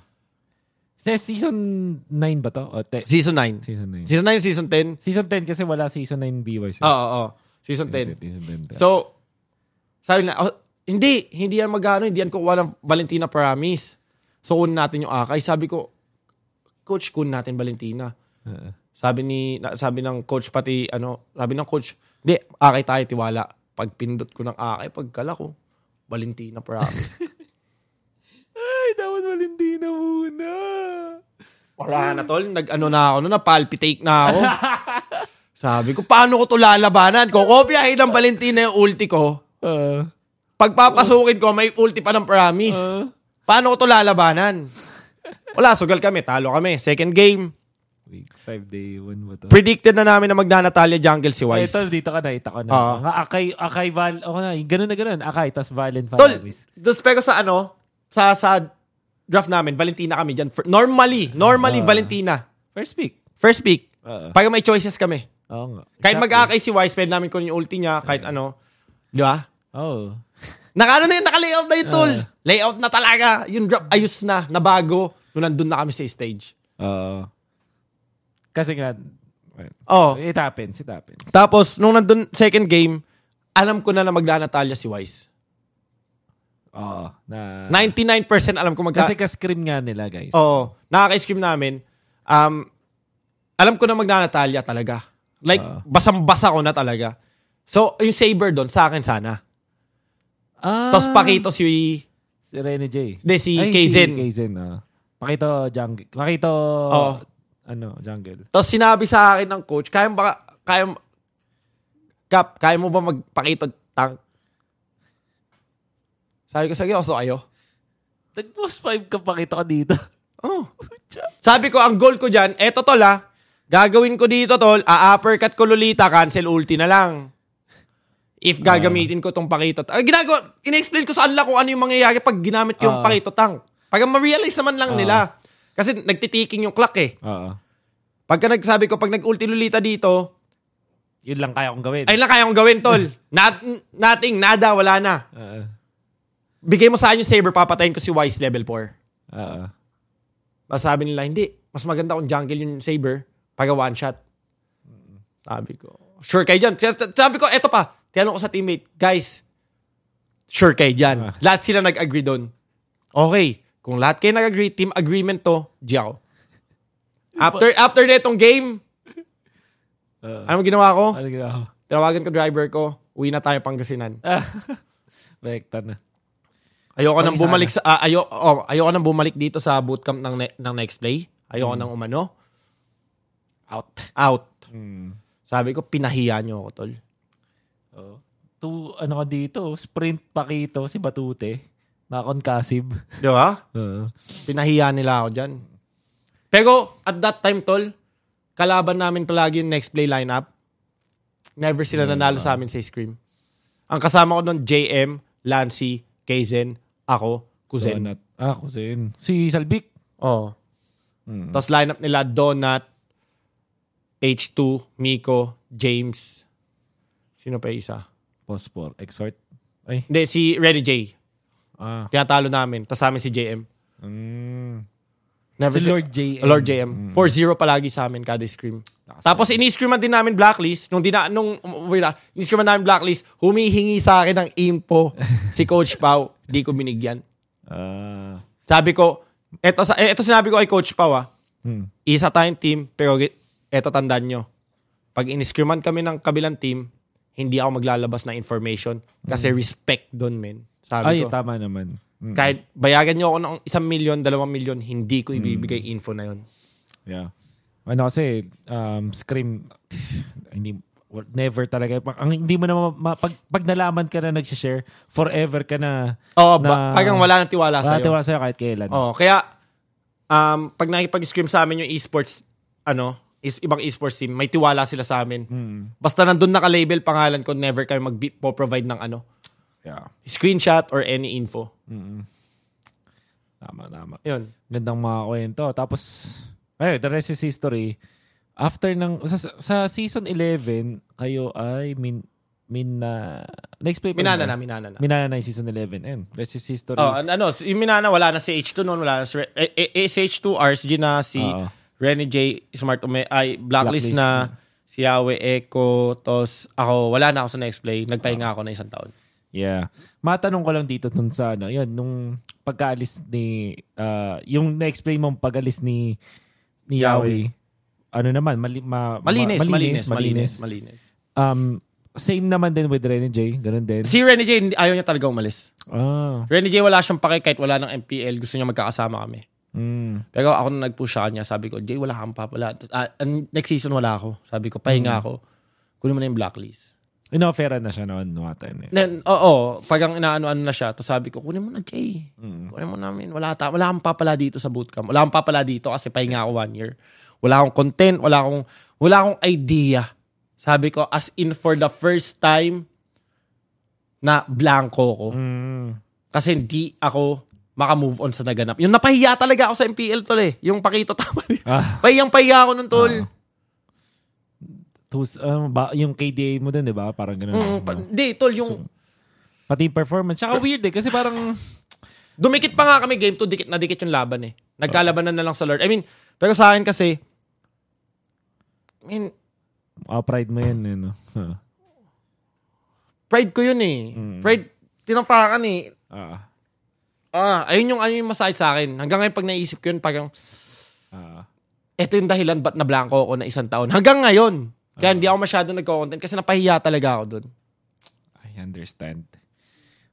Sa season 9 ba to? O, te- Season 9. season 9. Season 9, season 10. Season 10 kasi wala season 9 BYs. Oo, oo. Season 10. Season 10. So, sabi na, oh, hindi, hindi yan magano, hindi yan kukuha ng Valentina Paramis. So, kunin natin yung Akay. Sabi ko, coach, kunin natin Valentina. Oo. Sabi ni, sabi ng coach pati, ano, sabi ng coach, hindi, Akay tayo, tiwala. Pag pindot ko ng Akay, pagkala ko, Valentina Paramis. Ay, dapat Valentina muna. Wala na tol, nag-ano na ako, no, na-palpitate na ako. sabi ko, paano ko to lalabanan? Kokopyahin ng Valentina yung ulti ko. Uh, Pagpapasukin ko, may ulti pa ng Paramis. uh, Paano ko to lalabanan? Wala, sugal kami. Talo kami. Second game. Week 5 day 1 mo to. Predicted na namin na magna-Natalia Jungle si Wise. ito, dito ka na, ita ko na. Oo. Nga, Akay, Akay, Val, o na, ganun na ganun. Akay, tas Valen, Tol, dos pero sa ano, sa sa draft namin, Valentina kami dyan. For- normally, normally Ah. Valentina. First pick. First pick. Oo. Para may choices kami. Oo nga. Kahit Exactly. mag-aakay si Wise, pwede namin kunin yung ulti niya, kahit ano. Di ba? Oo. Naka ano na yun, naka-layout na yun, tol. Ah. Layout na talaga. Yung drop, ayos na, nabago. Nung nandun na kami sa stage. Oo. Kasi nga, Oh. it happens, it happens. Tapos, nung nandun, second game, alam ko na na magna-Natalia si Wise. Oo. Na, 99% alam ko magka... kasi ka-scream nga nila, guys. Oo. Nakaka-scream namin. Um, alam ko na magna-Natalia talaga. Like, Ah. basang-basa ko na talaga. So, yung saber doon, sa akin sana. Ah, Tapos pakito si... Si Rene J. Hindi, si Ay, Kaizen. Si Kaizen, ah. Pakito jungle. Pakito, Oo. Ano, jungle. Tapos sinabi sa akin ng coach, kaya mo ba... Kaya, mo- Kap, kaya mo ba magpakito tank? Sabi ko, sige, so ayo. Nag-post 5 ka, pakita ka dito. Oh. Sabi ko, ang goal ko dyan, eto tol ah, gagawin ko dito tol, a-uppercut ko Lolita, cancel ulti na lang. If gagamitin ko tong pakito. Ah, ginagawa, in-explain ko sa kanila kung ano yung mangyayari pag ginamit ko yung Ah. pakito tank. Pag ma-realize naman lang Ah. nila. Kasi nagtitiking yung clock eh. Oo. Pagka nagsabi ko, pag nag-ulti Lolita dito, Yun lang kaya kong gawin. ay lang kaya kong gawin tol. Not, nothing, nada, wala na. Oo. Bigay mo sa akin yung saber, papatayin ko si Wise level 4. Oo. Mas sabi nila, hindi. Mas maganda kung jungle yung saber pag one shot. Sabi ko, sure kayo dyan. Kaya Sabi ko, eto pa. Tinanong ko sa teammate, guys, sure kayo dyan. Ah. Lahat sila nag-agree doon. Okay, kung lahat kayo nag-agree, team agreement to, ako. After, after netong game, Oo. ano ginawa ko? Ano ginawa? Tinawagan ko driver ko, uwi na tayo Pangasinan. Rekta na. Ayoko nang bumalik sa ah, ayo oh, ayoko nang bumalik dito sa bootcamp ng ne- ng next play. Ayoko Hmm. nang umano. Out. Out. Mm. Sabi ko pinahiya niyo ako, tol. Oh. To, ano ka dito, sprint pakito si Batute. Na concussive. Di ba? Oo. Pinahiya nila ako diyan. Pero at that time, tol, kalaban namin palagi yung next play lineup. Never sila Hmm. nanalo sa amin sa scrim. Ang kasama ko noon JM, Lancy, Kaizen, ako, Kuzen. Donut. Ah, Kuzen. Si Salbik. Oh. Mm. Tapos lineup nila Donut, H2, Miko, James. Sino pa isa? Pospor. Exhort. Ay. Hindi, si Ready J. Ah. Tinatalo namin. Tapos sa amin si JM. Mm. Never Si Lord JM. Lord JM. Mm. 4-0 palagi sa amin kada scream. Tapos ini-screaman din namin blacklist. Nung, dina, nung wait, ah, ini-screaman namin blacklist, humihingi sa akin ng info si Coach Pau. Di ko binigyan. Ah. Sabi ko, eto, eto sinabi ko kay Coach Pau ah, Hmm. isa tayong team, pero eto tandaan nyo. Pag in-screaman kami ng kabilang team, hindi ako maglalabas ng information kasi respect doon, men. Sabi Ay, ko, tama naman. Mm. kahit bayagan nyo ako ng isang milyon, dalawang milyon, hindi ko ibibigay info na yun. Yeah. Ano kasi, um, Scream, hindi, never talaga. Pag- Ang hindi mo na, ma- ma- pag, pag nalaman ka na nagsishare, forever ka na, Oo, Na- parang wala nang tiwala wala sa'yo. tiwala sa'yo kahit kailan. Oo, kaya, um, pag nakipag-scream sa amin yung esports, ano, is ibang esports team, may tiwala sila sa amin. Mm. Basta nandun naka-label pangalan ko, never kayo mag-provide ng ano, Yeah. screenshot or any info. Mm. Tama, tama. Yun. Gandang mga kwento. Tapos, ay, the rest is history. After ng, sa, sa season 11, kayo ay min, min na, na-explain Minana na, minana na. Minana na yung season 11. Ayun, rest is history. Oh, an- ano, yung Minana, wala na si H2 noon, wala na si, eh, eh, eh, si H2, RSG na, si Oo. Renny J, Smart Ume, ay, Blacklist, Blacklist na, si Yawe, Echo, tos ako, wala na ako sa next play, nagpahinga ako na isang taon. Yeah. Matanong ko lang dito dun sa ano, yun, nung pagkaalis ni, ah, yung na-explain mong pag-alis ni, ni Yawi, ano naman, mali, ma, ma- Malinis, malinis, malinis, malinis. Um, same naman din with Rene J, ganun din. Si Renny J, ayaw niya talaga umalis. Ah, Renny J, wala siyang pake kahit wala ng MPL, gusto niya magkakasama kami. mm, Pero ako na nag-push sa kanya, sabi ko, Jay, wala kang papala. Ah, and next season wala ako. Sabi ko, pahinga ako. Kunin mo na yung blacklist. Inofferan na siya noon, no, atan eh. Then, oo, pag ang inaano-ano na siya, tapos sabi ko, kunin mo na, Jay. Mm. Kunin mo namin. Wala, ta- wala kang papala dito sa bootcamp. Wala kang papala dito kasi pahinga ako one year. wala akong content, wala akong, wala akong idea. Sabi ko, as in for the first time, na blanco ko. Mm. Kasi hindi ako maka-move on sa naganap. Yung napahiya talaga ako sa MPL tol eh. Yung pakito tama. Ah, Pahiyang pahiya ako nun tol. Ah. Tus, ah, ba, yung KDA mo din, di ba? Parang ganun. Mm, pa- Hindi, tol, yung Pati yung performance. Tsaka weird eh. Kasi parang, dumikit pa nga kami game to, dikit na dikit yung laban eh. Nagkalabanan na lang sa Lord. I mean, pero sa akin kasi, I mean, ah, pride mo yan. Eh, no? Ah. pride ko yun eh. Mm. Pride, tinapakan eh. Ah. Ah, ayun yung, ayun yung masakit sa akin. Hanggang ngayon pag naisip ko yun, parang, Ah. eto yung dahilan ba't na blanco ako na isang taon. Hanggang ngayon. Kaya hindi ako masyado nagko-content kasi napahiya talaga ako dun. I understand.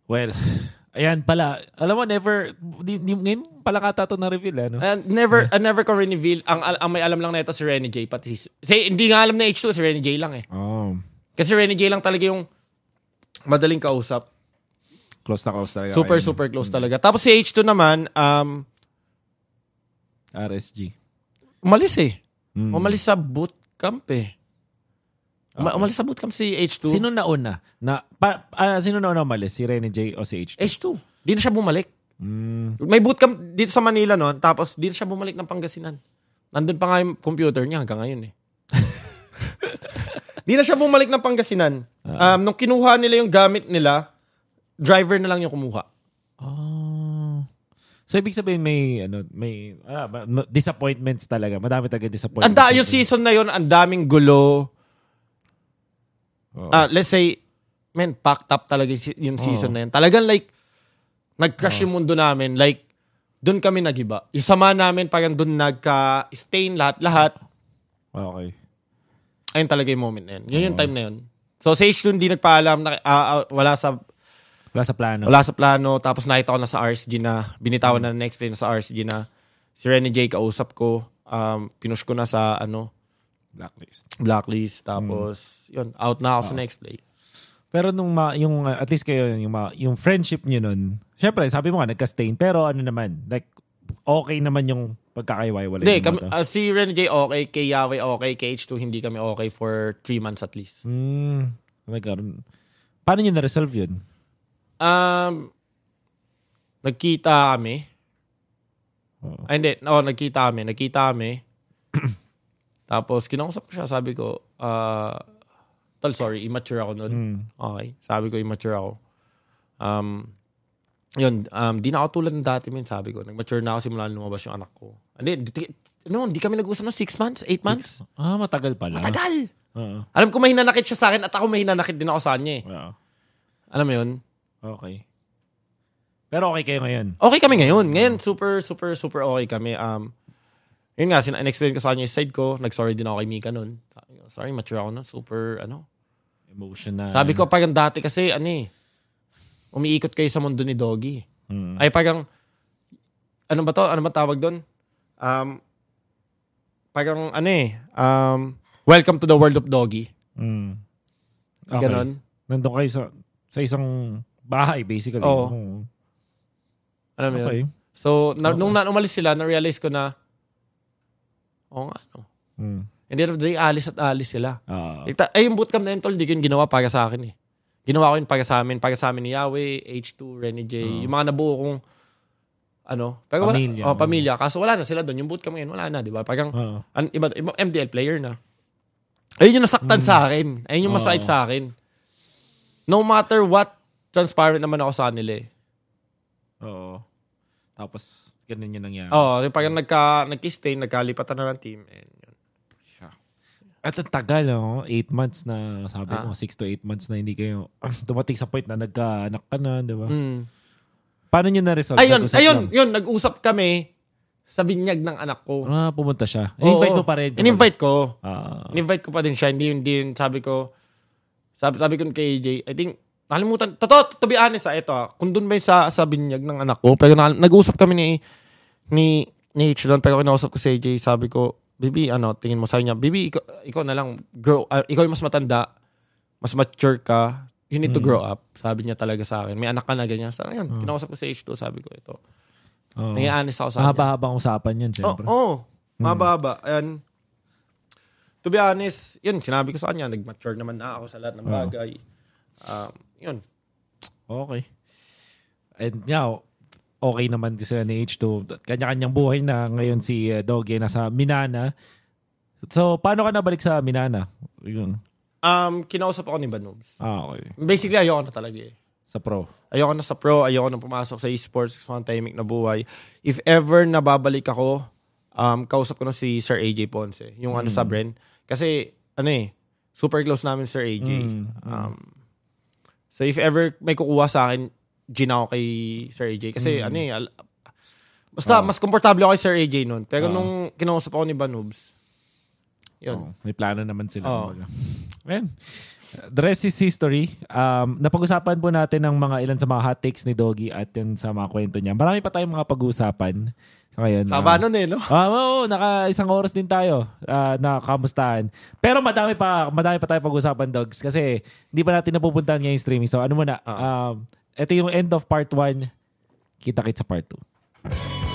Well, ayan pala. Alam mo, never, di, di, ngayon pala kata ito na-reveal, ano? And never, I never ko reveal. Ang, ang may alam lang na ito si Renny J. Pati, si, si- hindi nga alam na H2, si Renny J lang eh. Oh. Kasi Renny J lang talaga yung madaling kausap. Close na close talaga. Super, kayo. super close talaga. Tapos si H2 naman, um, RSG. umalis eh. Mm. Umalis sa bootcamp eh. Okay. Umalis sa bootcamp si H2. Sino nauna? Na, pa, ah, sino nauna umalis? Si Rene J o si H2? H2. Di na siya bumalik. Mm. May bootcamp dito sa Manila noon, tapos di na siya bumalik ng Pangasinan. Nandun pa nga yung computer niya hanggang ngayon eh. di na siya bumalik ng Pangasinan. Um, nung kinuha nila yung gamit nila, driver na lang yung kumuha. Oh. So, ibig sabihin may, ano, may, ah, disappointments talaga. Madami talaga disappointments. Ang da, yung season na yun, ang daming gulo. Oo. Ah, let's say, man, packed up talaga yung, se- yung season na yun. Talagang like, nag-crash yung mundo namin. Like, doon kami nagiba. Yung sama namin, parang doon nagka-stain lahat-lahat. Okay. Ayun talaga yung moment na yun. Yun yung time na yun. So, sa H2, hindi nagpaalam, na, ah, ah, wala sa Wala sa plano. wala sa plano. Tapos nakita ko na sa RSG na, binitawan na na explain na sa RSG na si Renny J, kausap ko. Um, pinush ko na sa, ano, Blacklist. blacklist. Tapos, yun, out na ako sa next play. Pero nung ma, yung uh, at least kayo yung ma, yung friendship niyo nun. Syempre, sabi mo nga nagka-stain pero ano naman, like okay naman yung pagkakaiwalay. Hindi, kami, ah, si Renny J okay, kay Yahweh okay, kay H2 hindi kami okay for three months at least. Hmm. Oh my God. Paano niyo na-resolve yun? Um, nagkita kami. Oo. Ay, hindi. Oo, nagkita kami. Nagkita kami. Tapos, kinausap ko siya. Sabi ko, ah, tol, sorry, immature ako noon. Hmm. Okay. Sabi ko, immature ako. Um, yun, um, di na ako tulad ng dati, min. Sabi ko, nag-mature na ako simula lumabas yung anak ko. Hindi, di, ano, di kami nag-usap ng six months, eight months. Ah, matagal pala. Tagal! Oo. Alam ko may hinanakit siya sa akin at ako may hinanakit din ako sa kanya eh. Oo. Alam mo yun? Okay. Pero okay kayo ngayon. Okay kami ngayon. Ngayon, super, super, super okay kami. Um, yun nga, sin- in-explain ko sa kanya yung side ko. Nag-sorry din ako kay Mika nun. Sorry, mature ako nun. Super, ano. Emotional. Sabi ko, parang dati kasi, ano eh, umiikot kayo sa mundo ni Doggy. Hmm. Ay, parang, ano ba to? Ano ba tawag doon? Um, parang, ano eh, um, welcome to the world of Doggy. Hmm. Okay. Ganon. Nandun kayo sa, sa isang bahay, basically. Oo. So, Alam mo yun? okay. So, na, Okay. nung na, umalis sila, na-realize ko na, oo nga, no. Hmm. And the end of the day, alis at alis sila. Ita- ay, yung bootcamp na yun, tol, di ko yun ginawa para sa akin eh. Ginawa ko yun para sa amin. Para sa amin ni Yahweh, H2, Renny J. Yung mga nabuo kong, ano. Pero Pamilya. Wala, oh, pamilya. Kaso wala na sila doon. Yung bootcamp ngayon, wala na, di ba? Parang, Oo. an, iba, iba, MDL player na. Ayun yung nasaktan sa akin. Ayun yung masakit sa akin. No matter what, transparent naman ako sa kanila eh. Oo. Tapos, ganun yung nangyari. Oo, yung parang nagka, nagkistain, nagkalipatan na ng team. And, yun. At ang tagal, no? Eight months na, sabi Ah. mo, six to eight months na hindi kayo dumating sa point na nagkaanak ka na, di ba? Mm. Paano nyo na-resolve? Ayun, Nag-usap ayun, lang? yun, nag-usap kami sa binyag ng anak ko. Ah, pumunta siya. In-invite mo pa rin. In-invite ko. Ah. In-invite ko pa din siya. Hindi, hindi, sabi ko, sabi, sabi ko kay AJ, I think, nakalimutan, totoo, to be honest, ah, ito, ah, kung doon ba yung sa, sa binyag ng anak ko, pero na, nag-usap kami ni, ni, ni H doon, pero kinausap ko si AJ, sabi ko, Bibi, ano, tingin mo sa niya, Bibi, ikaw, ikaw na lang, grow, ah, ikaw yung mas matanda, mas mature ka, you need to Mm. grow up. Sabi niya talaga sa akin. May anak ka na ganyan. So, ayun, Mm. kinausap ko si H2, sabi ko ito. Oo. Nangyayanis ako sa kanya. Mahaba-habang usapan yan, Oo, syempre. oh, oh, mababa. Ayan. to be honest, yun, sinabi ko sa kanya, nag-mature naman na ako sa lahat ng bagay. Um, yun. Okay. And now, okay naman din sila ni H2. Kanya-kanyang buhay na ngayon si uh, Doggy nasa Minana. So, paano ka nabalik sa Minana? Yun. Um, kinausap ako ni Banobs. Ah, okay. Basically, ayoko na talaga eh. Sa pro. Ayoko na sa pro, ayoko na pumasok sa esports, gusto ko ng tahimik na buhay. If ever nababalik ako, um, kausap ko na si Sir AJ Ponce, yung ano sa Bren. Kasi, ano eh, super close namin Sir AJ. Um, so if ever may kukuha sa akin, gin ako kay Sir AJ. Kasi ano eh, basta mas komportable ako kay Sir AJ nun. Pero nung kinausap ako ni Banubs, yun. Oh, may plano naman sila. Oo. kumbaga. Rest is history. Um, napag-usapan po natin ng mga ilan sa mga hot takes ni Doggy at yun sa mga kwento niya. Marami pa tayong mga pag-uusapan sa ngayon. Haba nun eh, no? Ah, oo, naka isang oras din tayo ah, na kamustahan. Pero madami pa, madami pa tayo pag-usapan, Dogs, kasi hindi pa natin napupuntahan ngayon streaming. So ano muna, um, ito yung end of part 1. Kita-kits sa part 2.